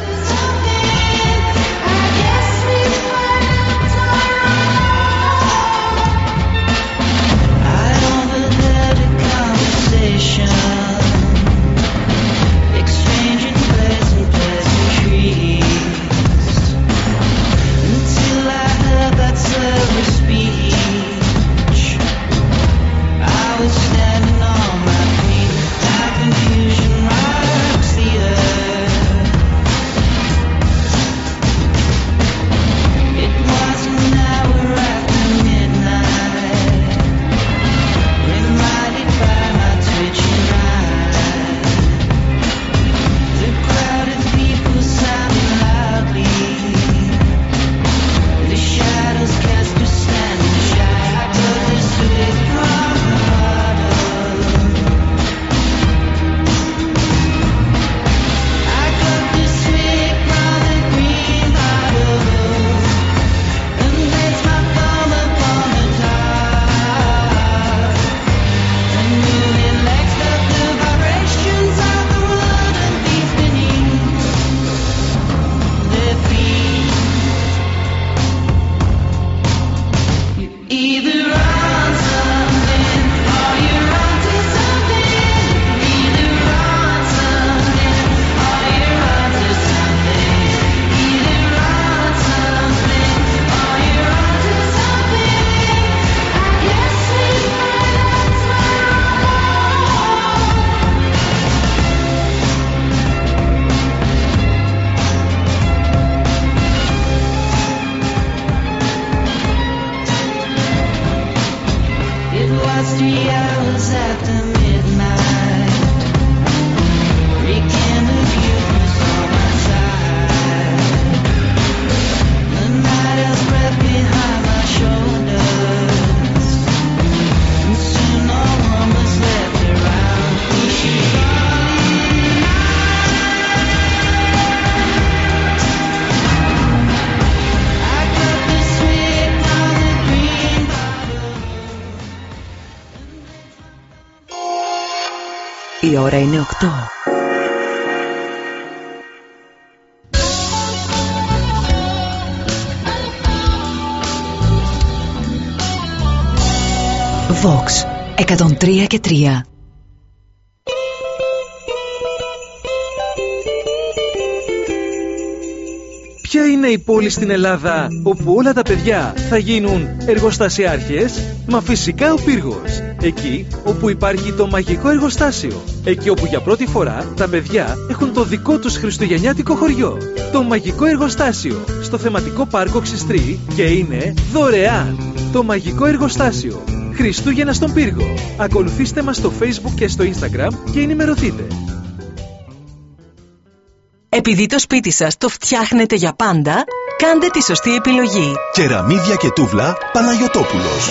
Η ώρα είναι 8. Vox 103 και 3 Ποια είναι η πόλη στην Ελλάδα όπου όλα τα παιδιά θα γίνουν εργοστασιάρχες; Μα φυσικά ο Πύργος. Εκεί όπου υπάρχει το μαγικό εργοστάσιο. Εκεί όπου για πρώτη φορά τα παιδιά έχουν το δικό τους χριστουγεννιάτικο χωριό. Το μαγικό εργοστάσιο στο θεματικό πάρκο Ξιστρή και είναι δωρεάν. Το μαγικό εργοστάσιο. Χριστούγεννα στον Πύργο. Ακολουθήστε μας στο Facebook και στο Instagram και ενημερωθείτε. Επειδή το σπίτι σας το φτιάχνετε για πάντα, κάντε τη σωστή επιλογή. Κεραμίδια και τούβλα Παναγιωτόπουλος.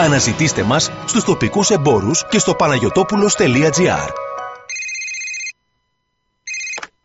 Αναζητήστε μας στους τοπικούς εμπόρους και στο παναγιωτόπουλος.gr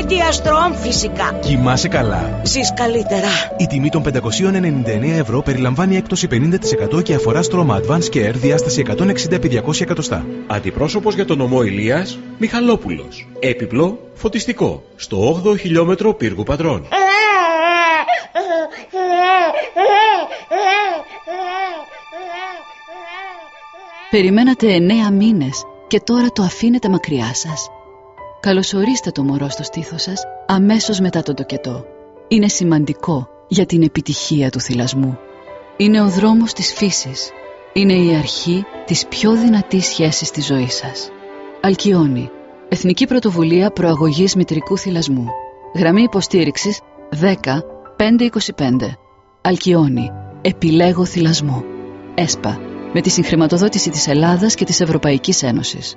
Media Strom φυσικά. Κοιμάσαι καλά. Ζεις καλύτερα. Η τιμή των 599 ευρώ περιλαμβάνει έκπτωση 50% και αφορά στρώμα Advanced Care διάσταση 160x200 εκατοστά. Αντιπρόσωπος για τον νομό Ηλίας, Μιχαλόπουλος. Έπιπλο, φωτιστικό. Στο 8ο χιλιόμετρο πύργου πατρών. Περιμένατε εννέα μήνες και τώρα το αφήνετε μακριά σας. Καλωσορίστε το μωρό στο στήθος σας αμέσως μετά τον τοκετό. Είναι σημαντικό για την επιτυχία του θυλασμού. Είναι ο δρόμος της φύσης. Είναι η αρχή της πιο δυνατής σχέσης της ζωής σας. Αλκιόνι. Εθνική Πρωτοβουλία Προαγωγής Μητρικού Θυλασμού. Γραμμή υποστήριξης 10 525. Αλκιόνι. Επιλέγω θυλασμό. ΕΣΠΑ. Με τη συγχρηματοδότηση της Ελλάδας και της Ευρωπαϊκής Ένωσης.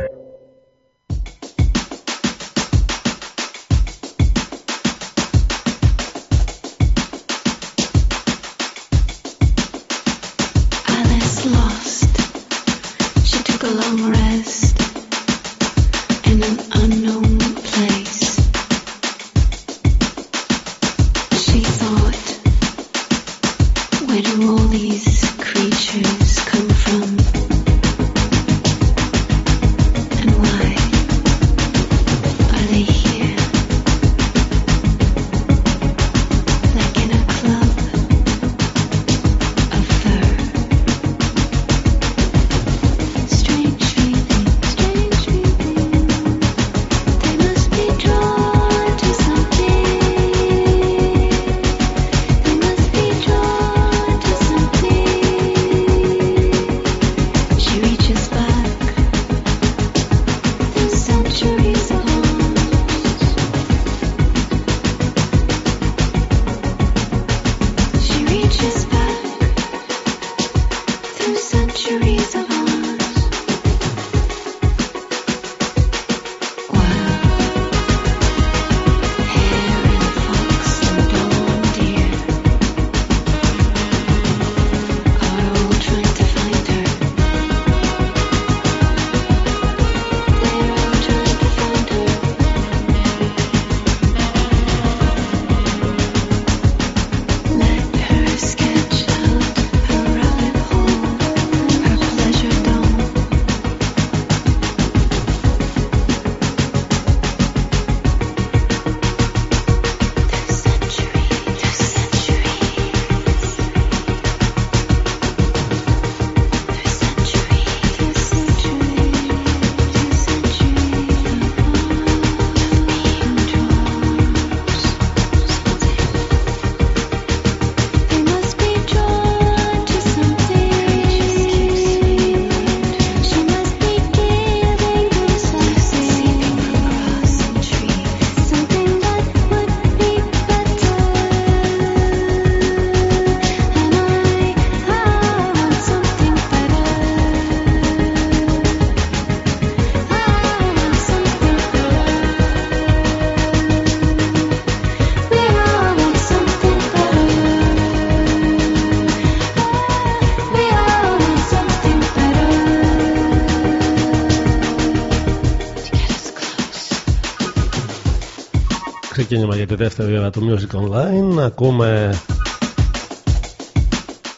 Ξεκίνημα για τη δεύτερη ώρα του Music Online. Ακούμε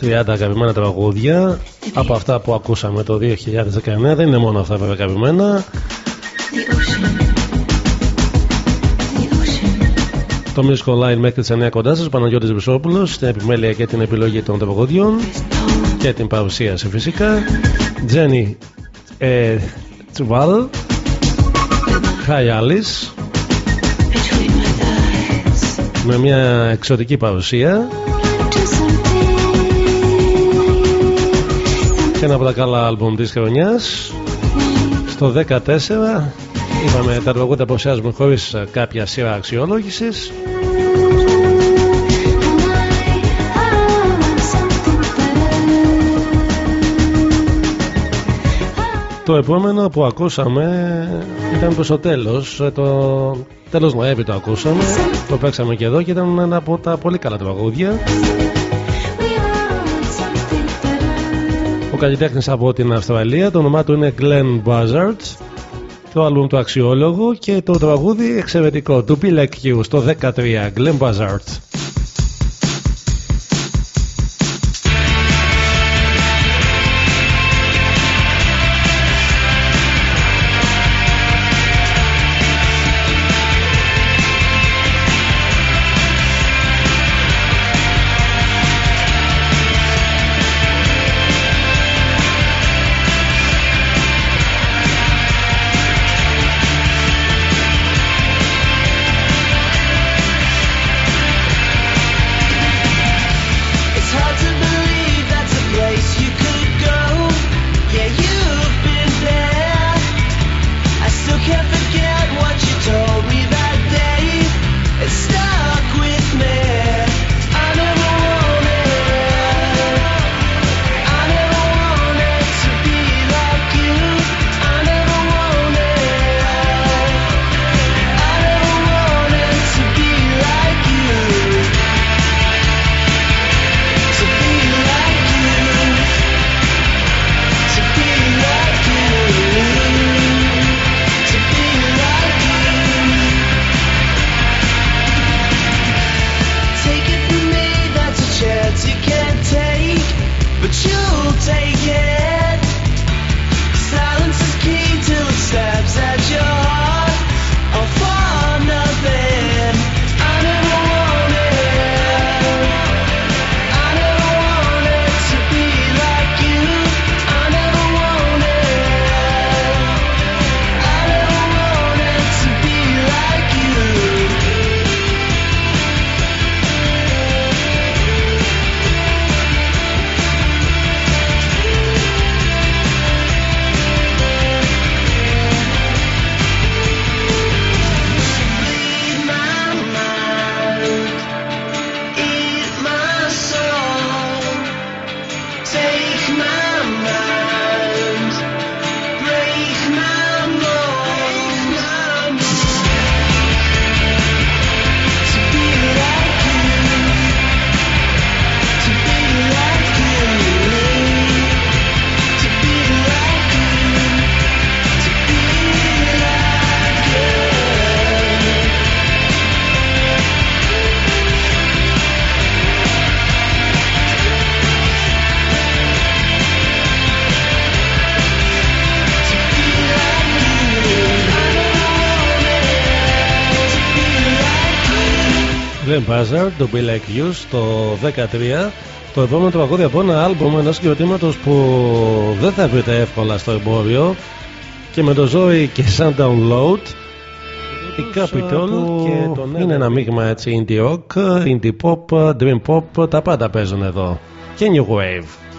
30 αγαπημένα τραγούδια από αυτά που ακούσαμε το 2019. Δεν είναι μόνο αυτά βέβαια αγαπημένα. Το Music Online μέχρι τις 9 κοντά σας Παναγιώτης Βυσόπουλος στην επιμέλεια και την επιλογή των τραγουδιών και την παρουσίαση φυσικά Τζένι ε, Τσουβάλ Hi Alice με μια εξωτική παρουσία. Και ένα από τα καλά άλμπουμ της χρονιάς. Στο 14 είπαμε τα τραγούδια που παρουσιάζουμε χωρίς κάποια σειρά αξιολόγησης. Το επόμενο που ακούσαμε ήταν προς το τέλος Το τέλος Νοέμβρη το ακούσαμε Το παίξαμε και εδώ και ήταν ένα από τα πολύ καλά τραγούδια. Ο καλλιτέχνης από την Αυστραλία Το όνομά του είναι Glenn Buzzard Το άλμπουμ του αξιόλογο Και το τραγούδι εξαιρετικό του Be Like You στο 13 Glenn Buzzard Glenn Buzzard, το Be Like You στο 13 το επόμενο τραγούδι από ένα άλμπουμ ενός συγκροτήματος που δεν θα βρείτε εύκολα στο εμπόριο και με το Zoe και σαν download η Capitol και το είναι ένα μείγμα έτσι indie rock, indie pop, dream pop τα πάντα παίζουν εδώ. Και new wave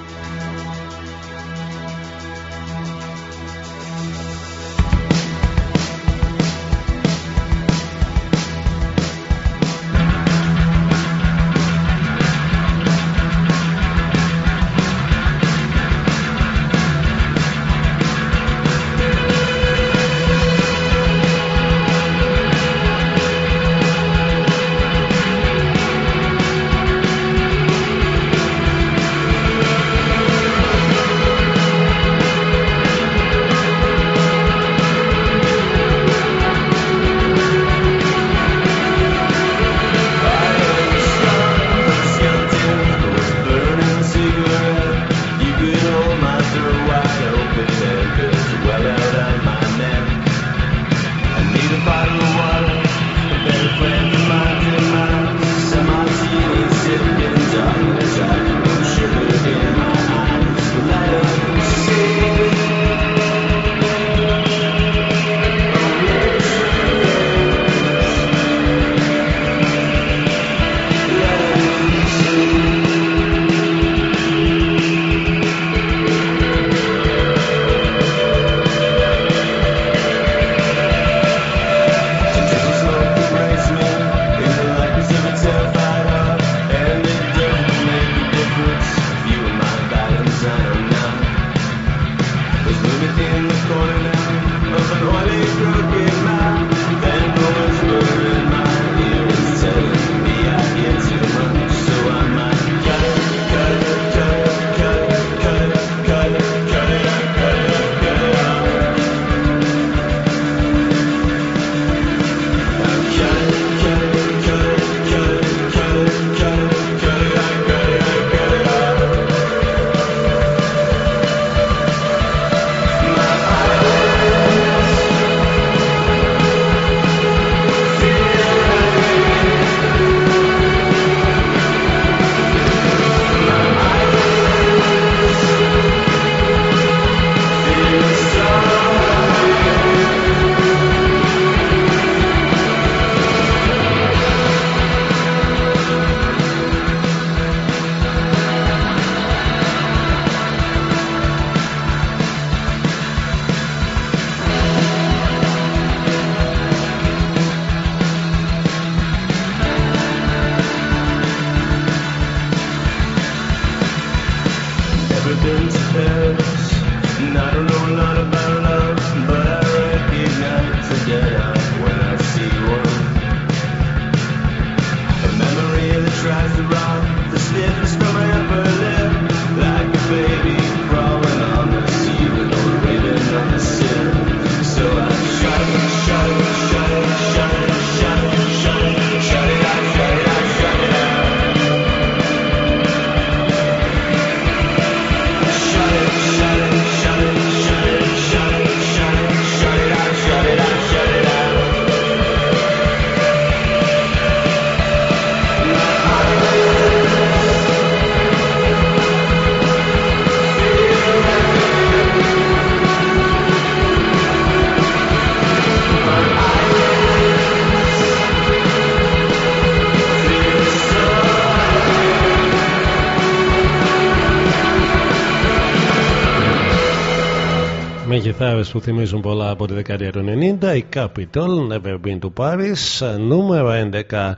κιθάρες που θυμίζουν πολλά από τη δεκαετία του 90 η Capitol, Never Been to Paris νούμερο 11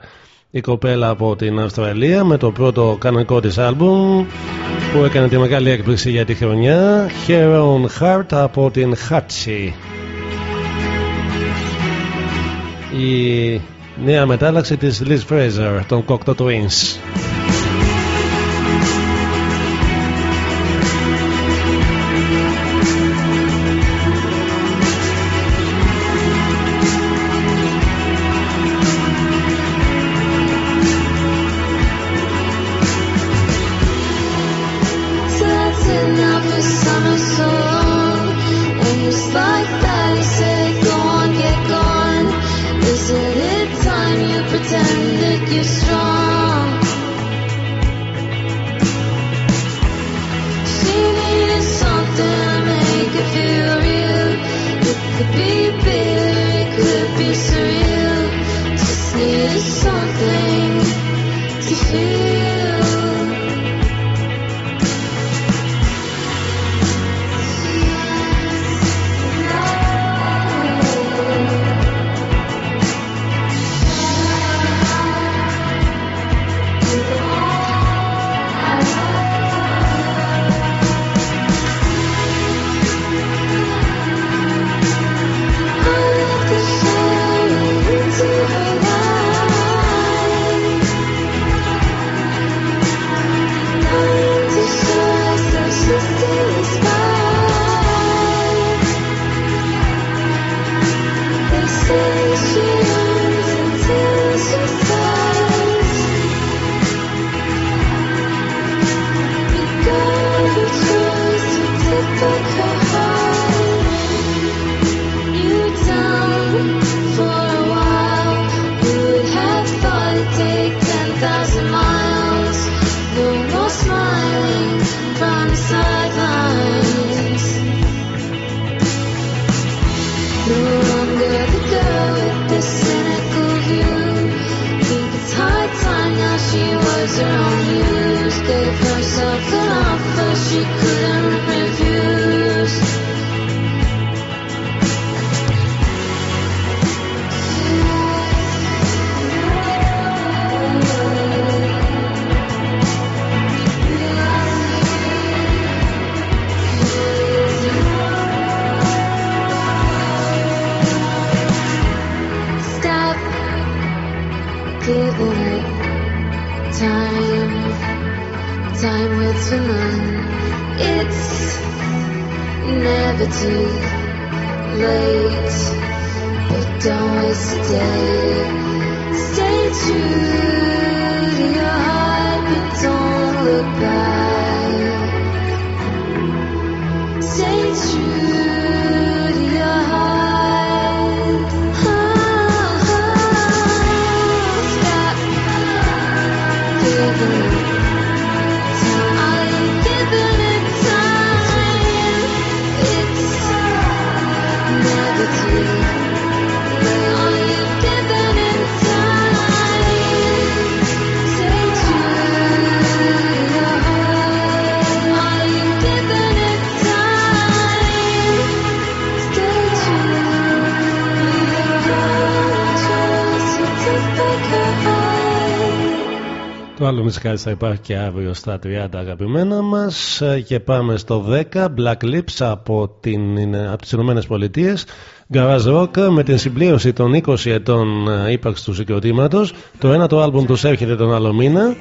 η κοπέλα από την Αυστραλία με το πρώτο κανονικό της άλμπουμ που έκανε τη μεγάλη έκπληξη για τη χρονιά Χέρον από την Χάτσι, η νέα μετάλλαξη της Liz Fraser των Cocteau Twins. Κάτι θα υπάρχει και αύριο στα 30 αγαπημένα μας. Ε, και πάμε στο 10. Black Lips από, την, από τις Ηνωμένες Πολιτείες. Garage Rock με την συμπλήρωση των 20 ετών ε, ύπαρξης του συγκροτήματος. Το ένα το άλμπουμ τους έρχεται τον άλλο μήνα.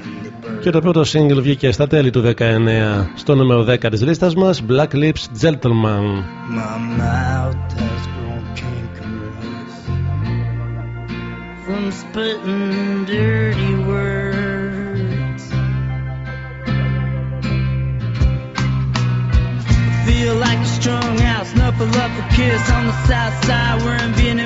Και το πρώτο single βγήκε στα τέλη του 19 στο νούμερο 10 της λίστας μας. Black Lips Gentleman. from spitting dirty words. couple love, for kids on the south side. We're in Vietnam.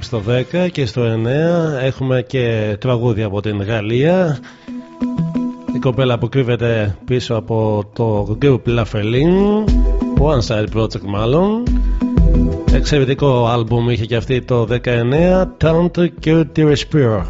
Στο 10 και στο 9 έχουμε και τραγούδια από την Γαλλία. Η κοπέλα που κρύβεται πίσω από το group La One Side Project μάλλον. Εξαιρετικό άλμπουμ είχε και αυτή το 19, Talented Curtis Spear.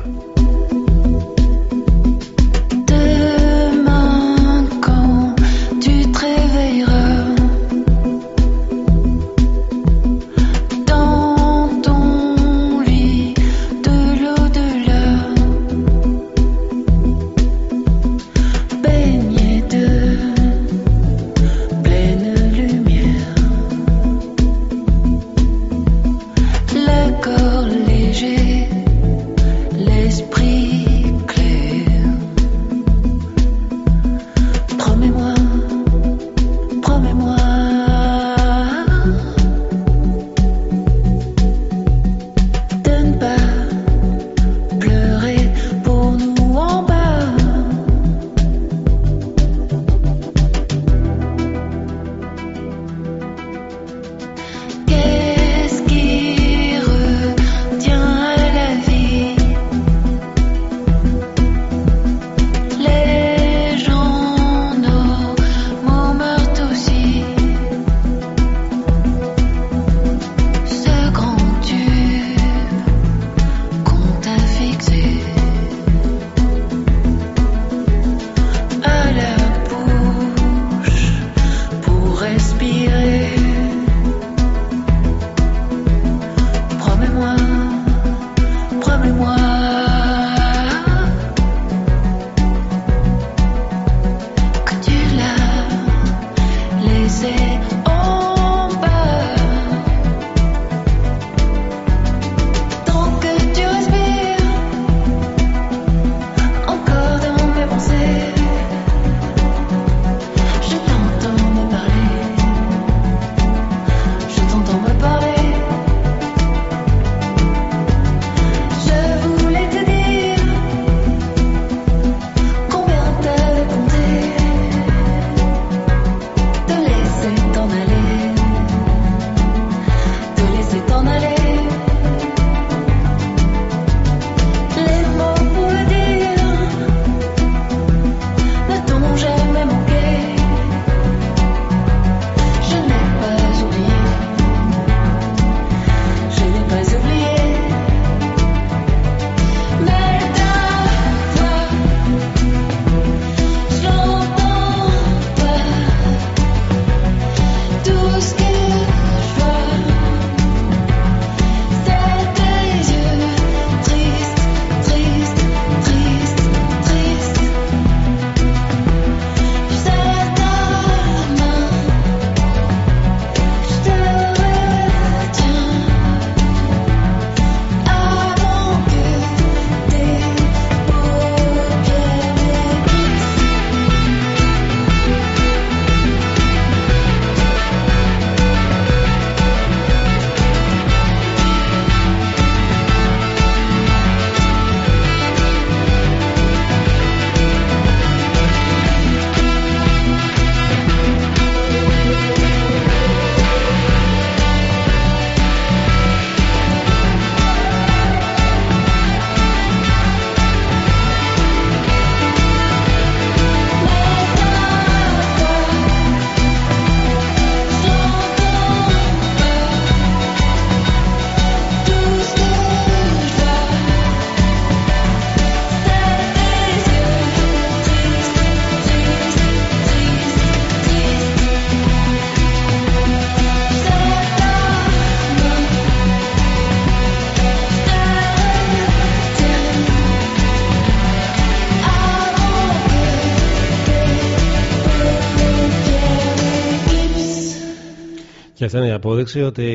Απόδειξη ότι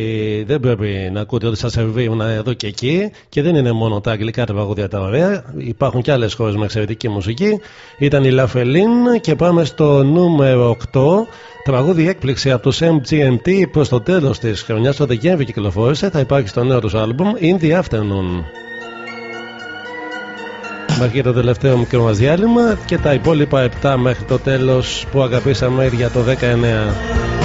δεν πρέπει να ακούτε ότι σας σερβίρουν εδώ και εκεί και δεν είναι μόνο τα αγγλικά τα παγόδια τα ωραία. Υπάρχουν και άλλες χώρες με εξαιρετική μουσική. Ήταν η Λαφελίν και πάμε στο νούμερο 8. Τραγούδι έκπληξη από τους MGMT προς το τέλος της χρονιάς. Το Δεκέμβρη κυκλοφόρησε. Θα υπάρχει στο νέο τους άλμπουμ In the Afternoon. Μέχρι το τελευταίο μικρό μας διάλειμμα και τα υπόλοιπα 7 μέχρι το τέλος που αγαπήσαμε για το 19.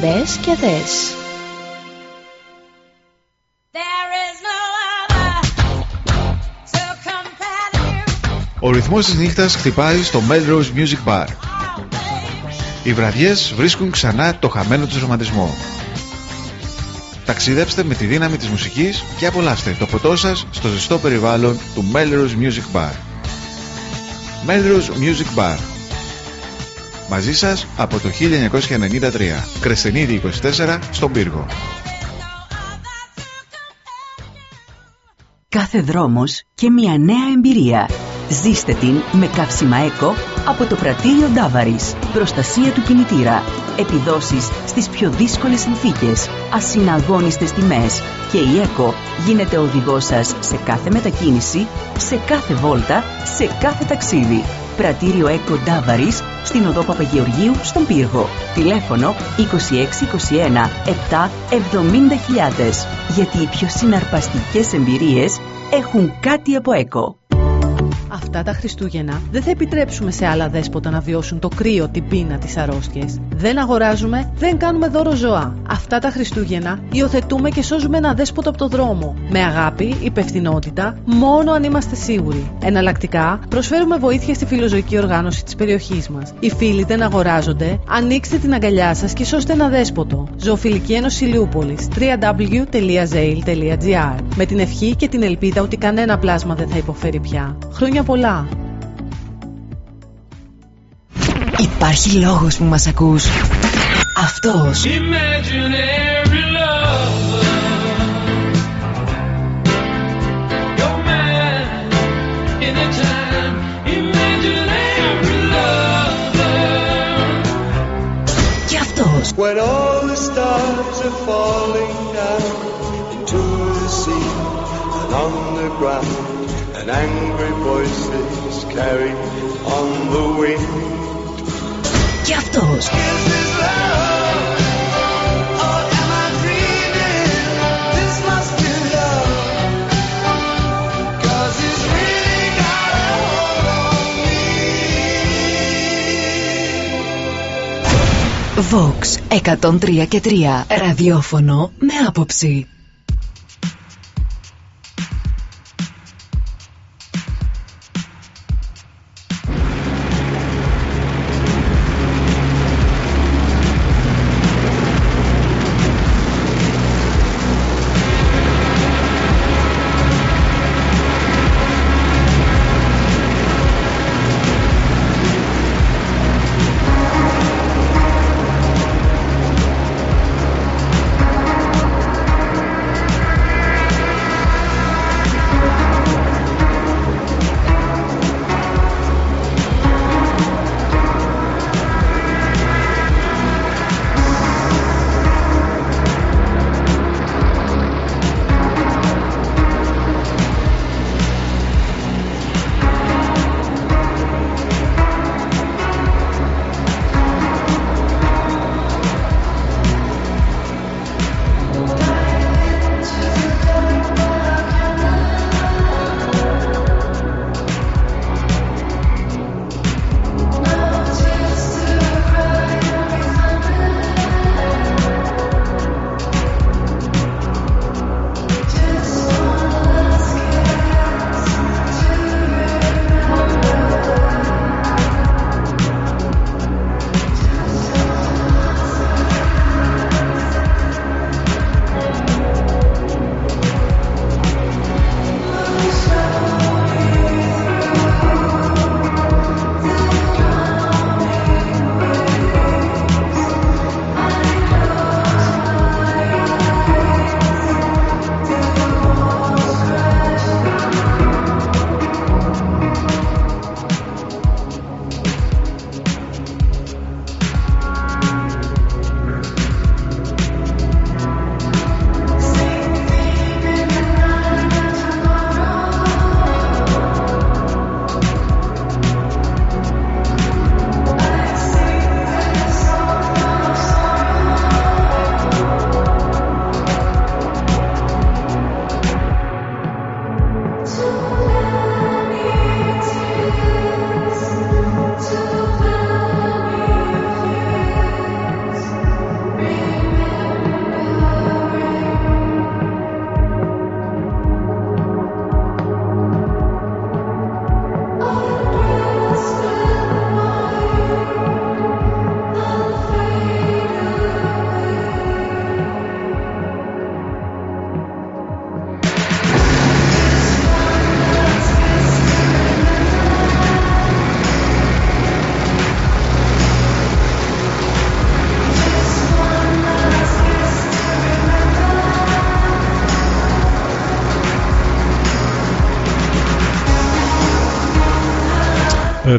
Μπες και δες. Ο ρυθμός της νύχτας χτυπάει στο Melrose Music Bar. Οι βραδιές βρίσκουν ξανά το χαμένο τους ρομαντισμό. Ταξιδέψτε με τη δύναμη της μουσικής και απολαύστε το ποτό σας στο ζεστό περιβάλλον του Melrose Music Bar. Melrose Music Bar. Μαζί σας από το 1993. Κρεσθενίδη 24 στον Πύργο. Κάθε δρόμος και μια νέα εμπειρία. Ζήστε την με καύσιμα ΕΚΟ από το πρατήριο Ντάβαρης. Προστασία του κινητήρα. Επιδόσεις στις πιο δύσκολες συνθήκες. Ασυναγώνιστες τιμές. Και η ΕΚΟ γίνεται οδηγός σας σε κάθε μετακίνηση, σε κάθε βόλτα, σε κάθε ταξίδι. Πρατήριο ΕΚΟ Ντάβαρης στην οδό Παπαγεωργίου στον Πύργο. Τηλέφωνο 2621 7 70.000. Γιατί οι πιο συναρπαστικές εμπειρίες έχουν κάτι από ΕΚΟ. Αυτά τα Χριστούγεννα δεν θα επιτρέψουμε σε άλλα δέσποτα να βιώσουν το κρύο, την πείνα, τις αρρώστιες. Δεν αγοράζουμε, δεν κάνουμε δώρο ζωά. Αυτά τα Χριστούγεννα υιοθετούμε και σώζουμε ένα δέσποτο από το δρόμο. Με αγάπη, υπευθυνότητα, μόνο αν είμαστε σίγουροι. Εναλλακτικά, προσφέρουμε βοήθεια στη φιλοζωική οργάνωση της περιοχής μας. Οι φίλοι δεν αγοράζονται, ανοίξτε την αγκαλιά σας και σώστε ένα δέσποτο. Ζωοφιλική Ένωση Ηλιούπολη www.zail.gr Με την ευχή και την ελπίδα ότι κανένα πλάσμα δεν θα υποφέρει πια. Χρόνια πολλά! Υπάρχει λόγος που μας ακούς. Αυτός. Imaginary lover, your man anytime. Imaginary lover. Και αυτός. When all the stars are falling down into the sea and on the ground, and angry voices carry on the wind. Και αυτός. This must be love, 'cause it's really got a hold on me. Vox 103 και 3. Ραδιόφωνο με άποψη.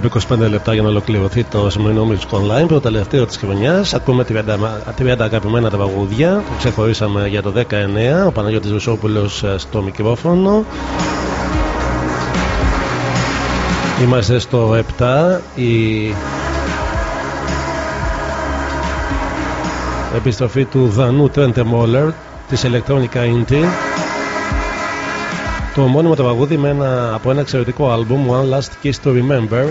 Περίπου 25 λεπτά για να ολοκληρωθεί το σημερινό Music Online, το τελευταίο της χρονιάς. Ακούμε 30, 30 αγαπημένα τραγούδια. Το ξεχωρίσαμε για το 19. Ο Παναγιώτης Βουσόπουλος στο μικρόφωνο. Είμαστε στο 7. Η επιστροφή του Δανού Τρέντε Μόλερ της Electronica Indie το μόνιμο τραγούδι με ένα, από ένα εξαιρετικό άλμπουμ One Last Kiss to Remember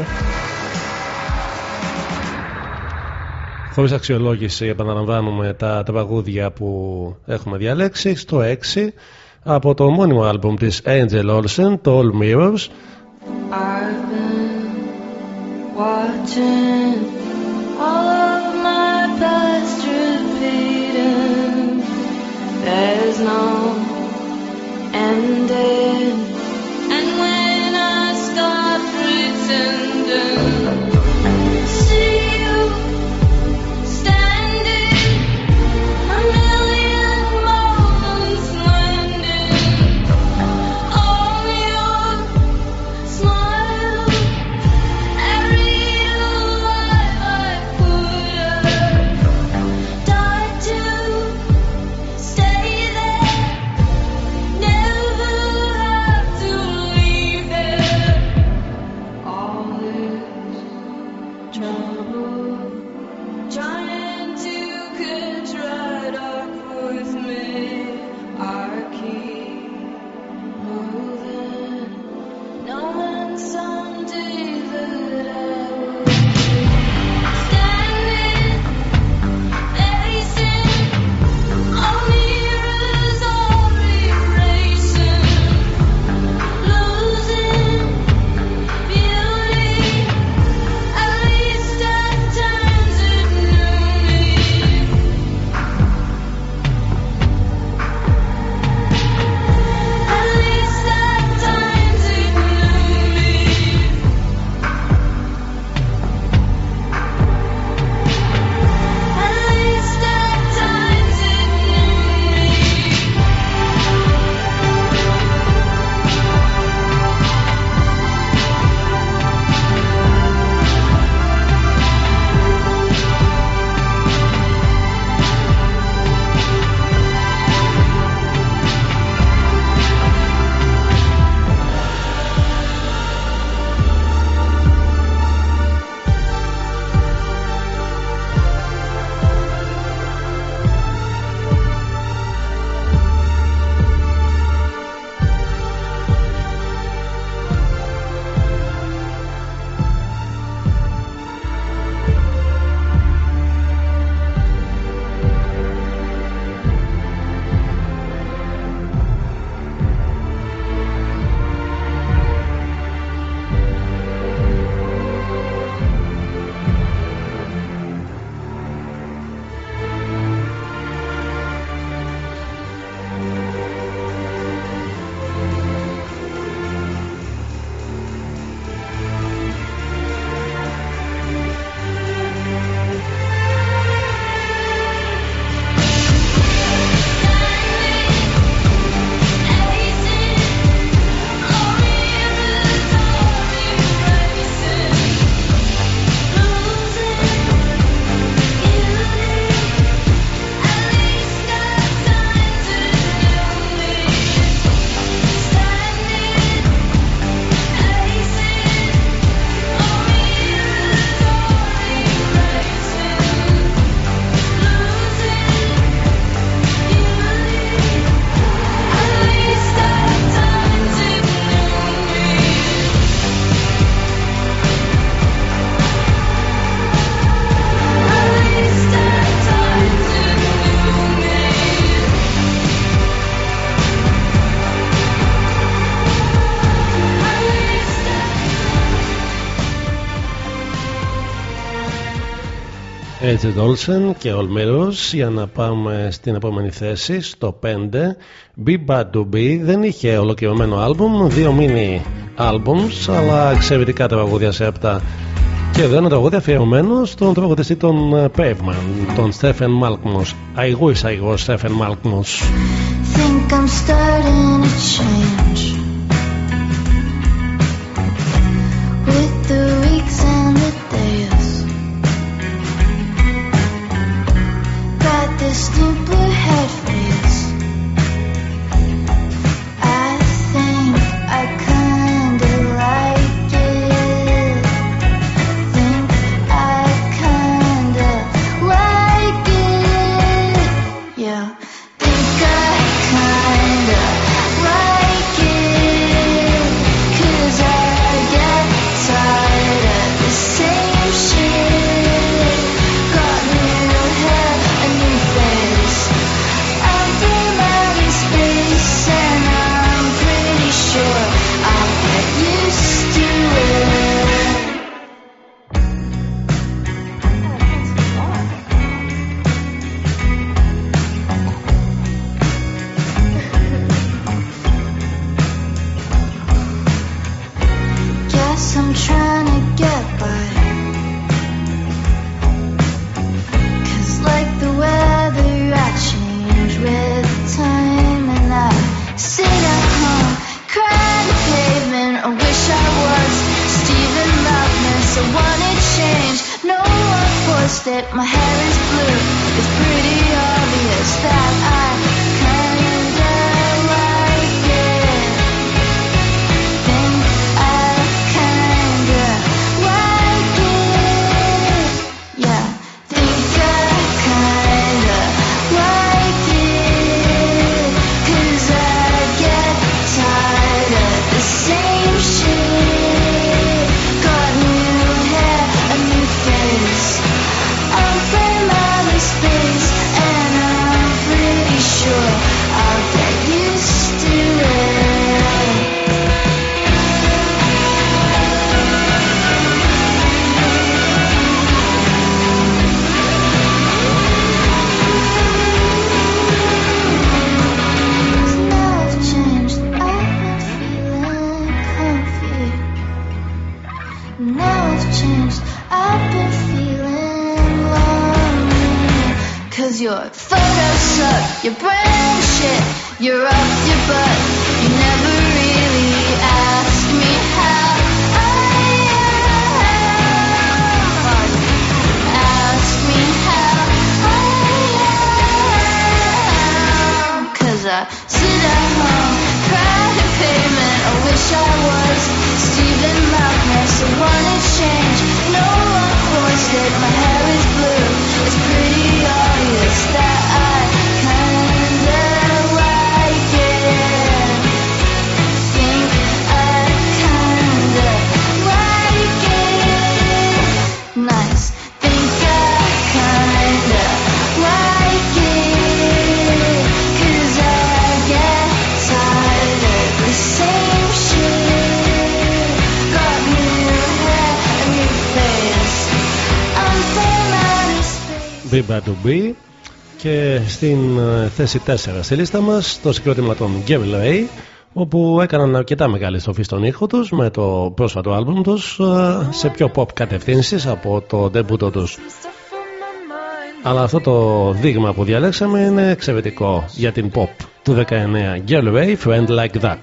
χωρίς αξιολόγηση επαναλαμβάνουμε τα τραγούδια που έχουμε διαλέξει στο 6 από το μόνιμο άλμπουμ της Angel Olsen το All Mirrors I've been watching all of my past repeating. There's no and then sun. Έτσι Dolson και Olmeros για να πάμε στην επόμενη θέση στο 5 Be Bad To Be δεν είχε ολοκληρωμένο άλμπουμ δύο μίνι άλμπουμς αλλά εξαιρετικά τραγούδια σε αυτά και εδώ ένα τραγούδι αφιερωμένο στον τραγουδιστή των ε, Pavement τον Stephen Malkmus. I wish I was Stephen Malkmus. Think I'm starting to change. With the θέση 4 στη λίστα μας το συγκρότημα των Game Ray όπου έκαναν αρκετά μεγάλη στροφή στον ήχο τους με το πρόσφατο άλμπουμ τους ε, σε πιο pop κατευθύνσεις από το ντεμπούτο τους. αλλά αυτό το δείγμα που διαλέξαμε είναι εξαιρετικό για την pop του 19 Girl Friend Like That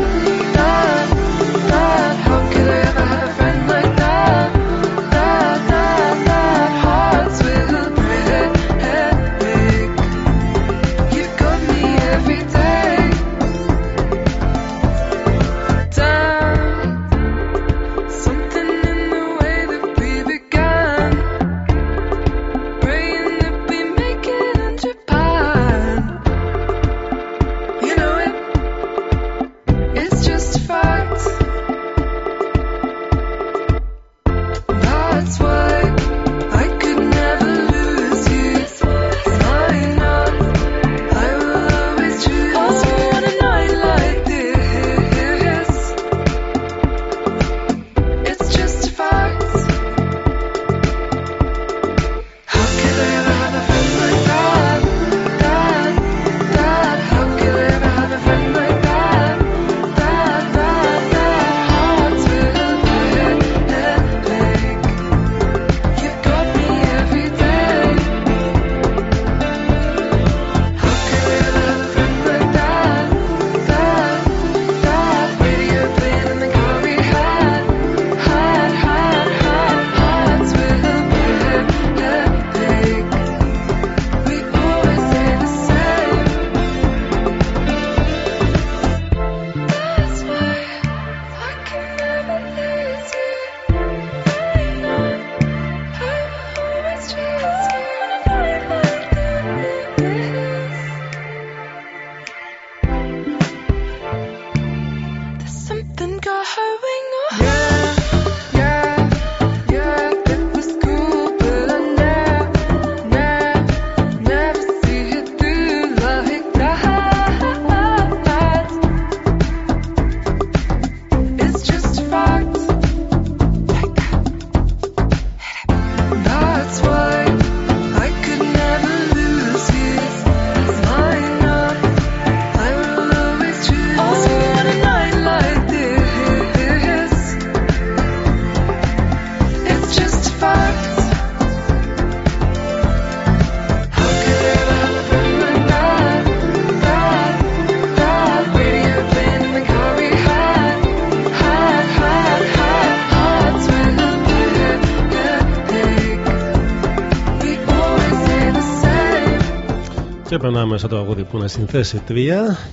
στο τραγούδι που είναι στην θέση 3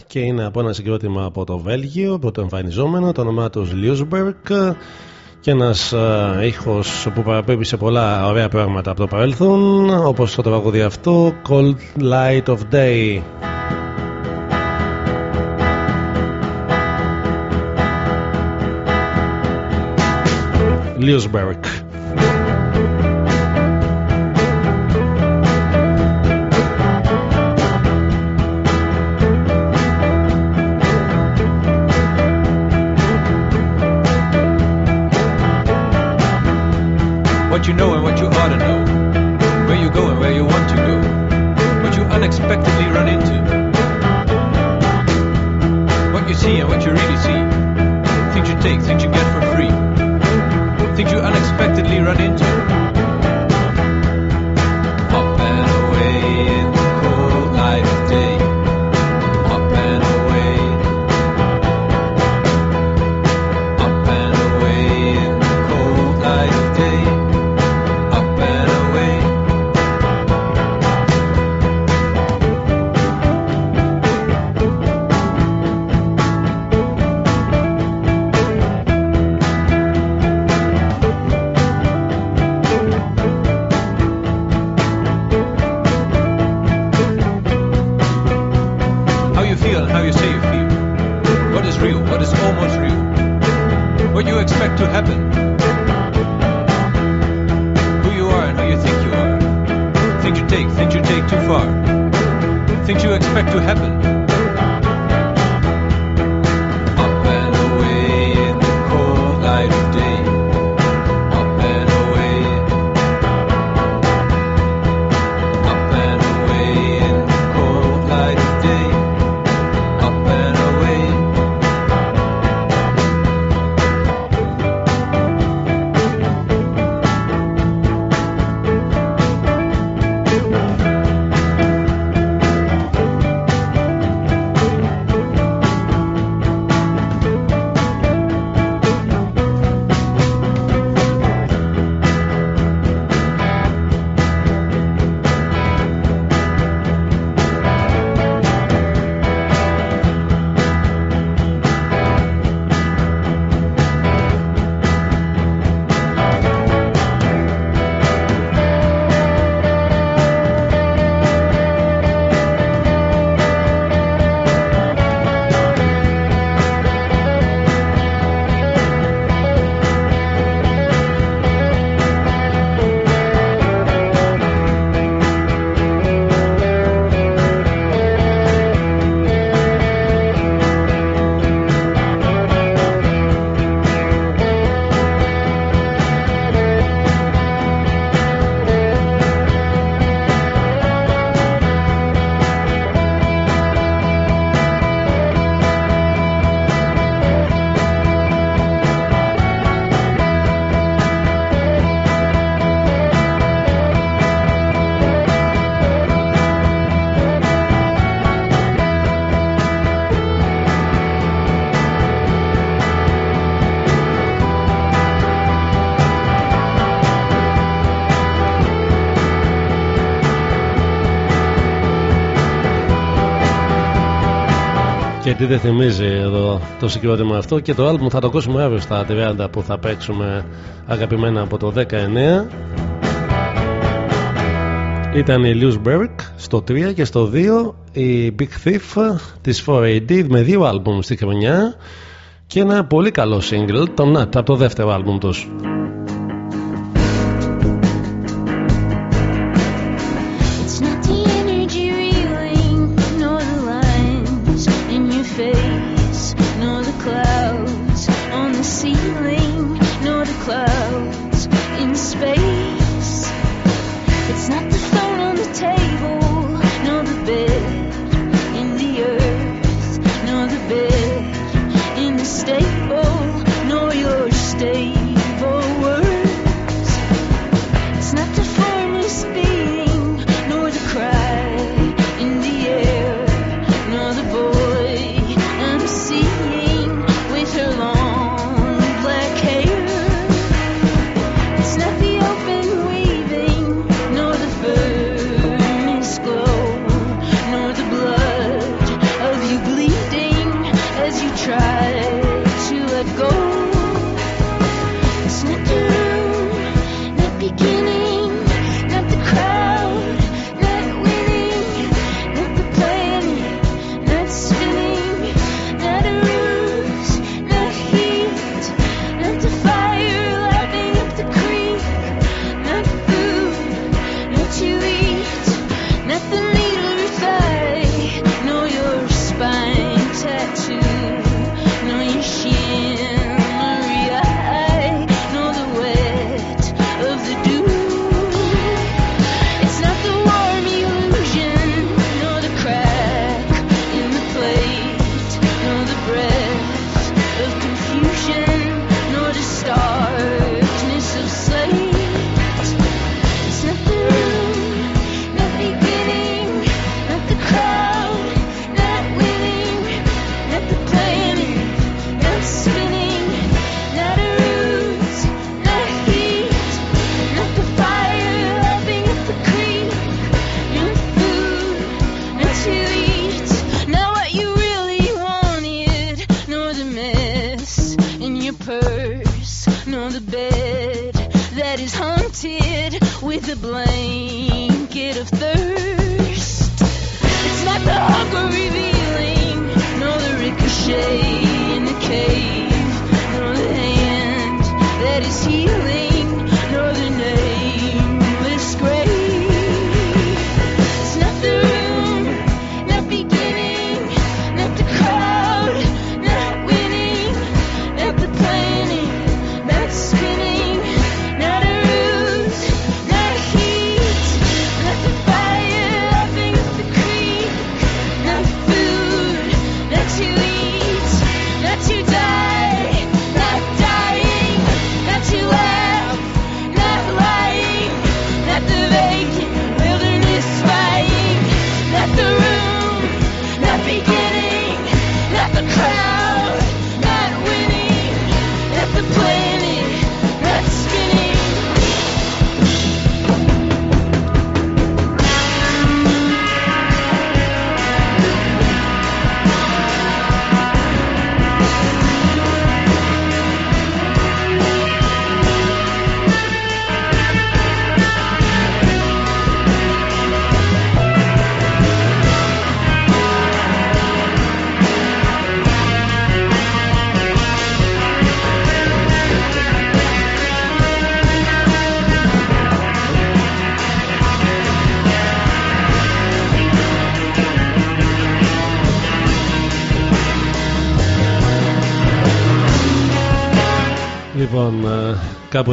και είναι από ένα συγκρότημα από το Βέλγιο, πρωτοεμφανιζόμενο, το όνομά τους Liusberg και ένας ήχος που παραπέμπει σε πολλά ωραία πράγματα από το παρέλθον, όπως το τραγούδι αυτό, Cold Light of Day. Liusberg. You know and what you Και τι δεν θυμίζει εδώ το συγκρότημα αυτό και το άλμπουμ θα το ακούσουμε αύριο στα 30 που θα παίξουμε αγαπημένα από το 19 ήταν η Lewis Berg στο 3 και στο 2 η Big Thief της 4AD με δύο άλμπουμ στη χρονιά και ένα πολύ καλό single, το Nut, από το δεύτερο άλμπουμ τους.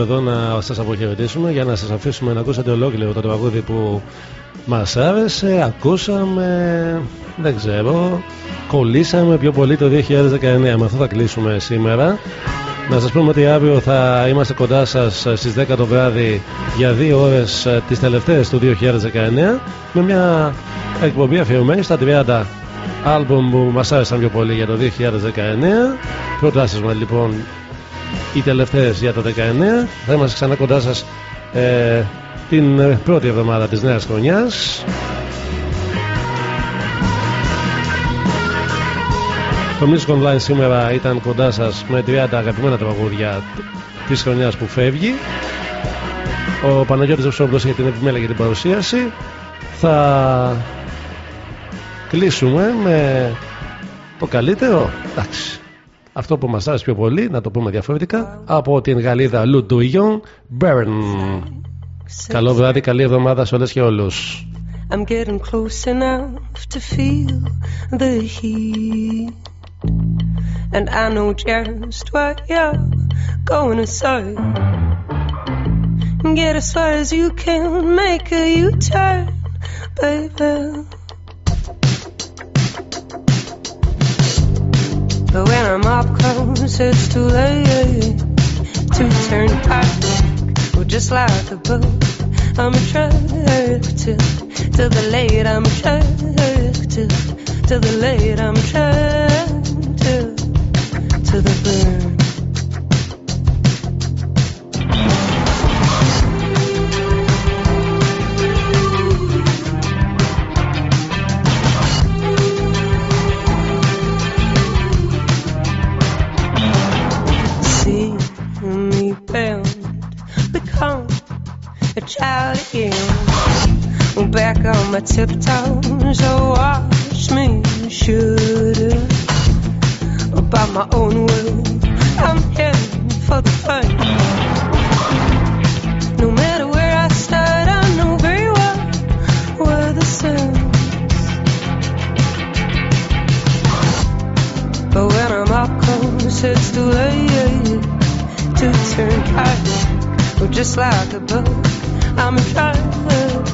Εδώ να σας αποχαιρετήσουμε για να σας αφήσουμε να ακούσετε ολόκληρο το τραγούδι που μας άρεσε. Ακούσαμε, δεν ξέρω, κολλήσαμε πιο πολύ το 2019. Με αυτό θα κλείσουμε σήμερα. Να σας πούμε ότι αύριο θα είμαστε κοντά σας στις 10 το βράδυ για δύο ώρες ε, τις τελευταίες του 2019 με μια εκπομπή αφιερωμένη στα 30 άλμπουμ που μας άρεσαν πιο πολύ για το 2019. Προτάσεις μας λοιπόν οι τελευταίες για το 19 θα είμαστε ξανά κοντά σας ε, την ε, πρώτη εβδομάδα της νέας χρονιάς. Το Music Online σήμερα ήταν κοντά σας με 30 αγαπημένα τραγούδια της χρονιάς που φεύγει. Ο Παναγιώτης Ζευσόπουλος για την επιμέλεια για την παρουσίαση. Θα κλείσουμε με το καλύτερο. Εντάξει αυτό που μας άρεσε πιο πολύ, να το πούμε διαφορετικά, από την Γαλλίδα Lou Douillon, Burn. Καλό βράδυ, καλή εβδομάδα σε όλες και όλους. I'm getting close enough to feel the heat. And I know just what you're going to say. Get as far as you can, make a U turn, baby. But when I'm up close, it's too late to turn back. Well, just like a boat, I'm attracted to the late. I'm attracted to the late. I'm attracted to the burn. A child again. Back on my tiptoes, oh, watch me shoot by my own will. I'm here for the fun. No matter where I start, I know very well where the sun. But when I'm up close, it's too late to turn back. Just like a bug, I'm attracted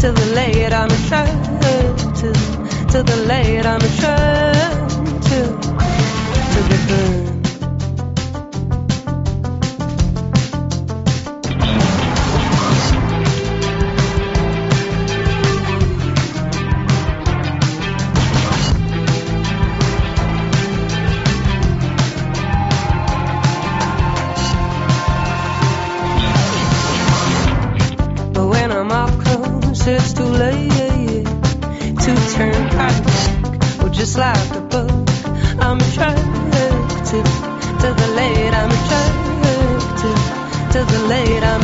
to the late. I'm attracted to the late. I'm attracted to the burn. sooner than.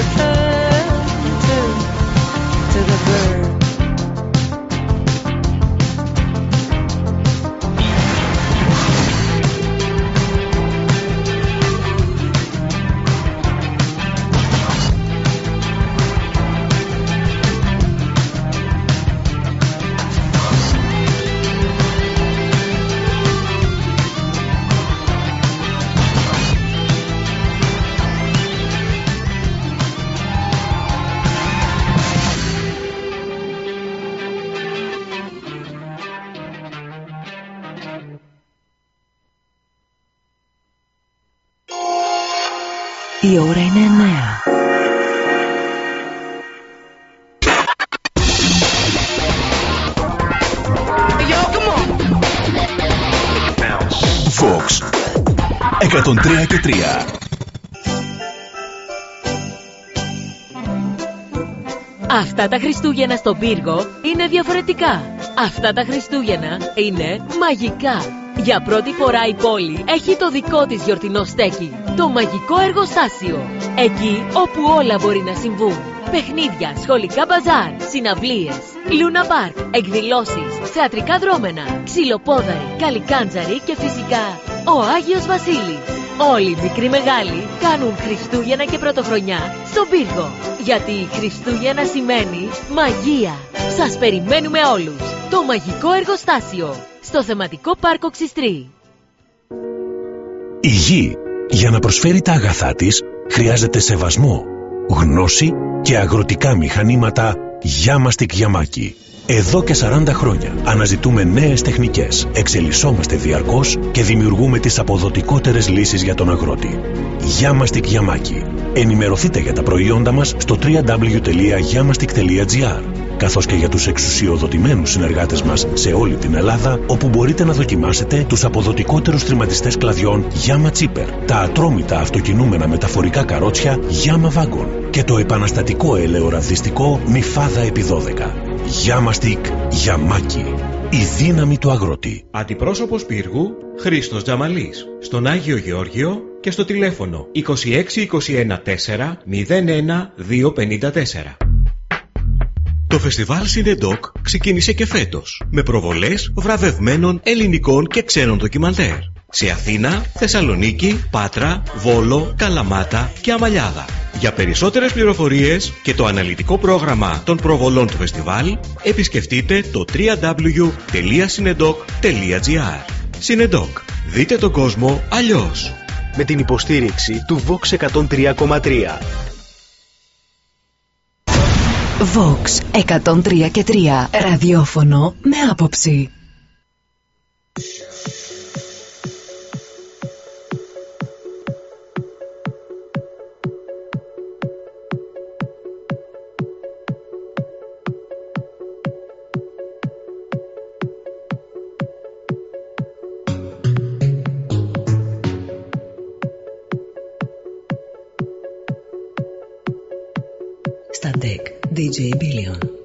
3 Αυτά τα Χριστούγεννα στον πύργο είναι διαφορετικά. Αυτά τα Χριστούγεννα είναι μαγικά. Για πρώτη φορά η πόλη έχει το δικό της γιορτινό στέκι. Το μαγικό εργοστάσιο. Εκεί όπου όλα μπορεί να συμβούν. Παιχνίδια, σχολικά μπαζάρ, συναυλίες, λούνα πάρκ, εκδηλώσεις, θεατρικά δρόμενα, ξυλοπόδαροι, καλικάντζαροι και φυσικά ο Άγιος Βασίλης. Όλοι οι μικροί μεγάλοι κάνουν Χριστούγεννα και Πρωτοχρονιά στον πύργο. Γιατί Χριστούγεννα σημαίνει μαγεία. Σας περιμένουμε όλους. Το μαγικό εργοστάσιο. Στο θεματικό πάρκο Ξιστρή. Η γη για να προσφέρει τα αγαθά της χρειάζεται σεβασμό, γνώση και αγροτικά μηχανήματα Γιάμαστικ Γιαμάκι. Εδώ και 40 χρόνια αναζητούμε νέες τεχνικές, εξελισσόμαστε διαρκώς και δημιουργούμε τις αποδοτικότερες λύσεις για τον αγρότη. Γιάμαστικ Γιαμάκι. Ενημερωθείτε για τα προϊόντα μας στο www.yamastik.gr καθώς και για τους εξουσιοδοτημένους συνεργάτες μας σε όλη την Ελλάδα, όπου μπορείτε να δοκιμάσετε τους αποδοτικότερους τριματιστές κλαδιών Yama Chipper, τα ατρόμητα αυτοκινούμενα μεταφορικά καρότσια Yama Wagon και το επαναστατικό ελαιοραδιστικό Μιφάδα επί 12. Yama Stick Yamaki. Η δύναμη του αγρότη. Αντιπρόσωπος πύργου Χρήστος Τζαμαλής. Στον Άγιο Γεώργιο και στο τηλέφωνο 26214 01254. Το φεστιβάλ Σινεντόκ ξεκίνησε και φέτος με προβολές βραβευμένων ελληνικών και ξένων ντοκιμαντέρ σε Αθήνα, Θεσσαλονίκη, Πάτρα, Βόλο, Καλαμάτα και Αμαλιάδα. Για περισσότερες πληροφορίες και το αναλυτικό πρόγραμμα των προβολών του φεστιβάλ επισκεφτείτε το www.cinedoc.gr Cinedoc. Δείτε τον κόσμο αλλιώς. Με την υποστήριξη του Vox 103,3. Vox 103 και 3. Ραδιόφωνο με άποψη. DJ Billion.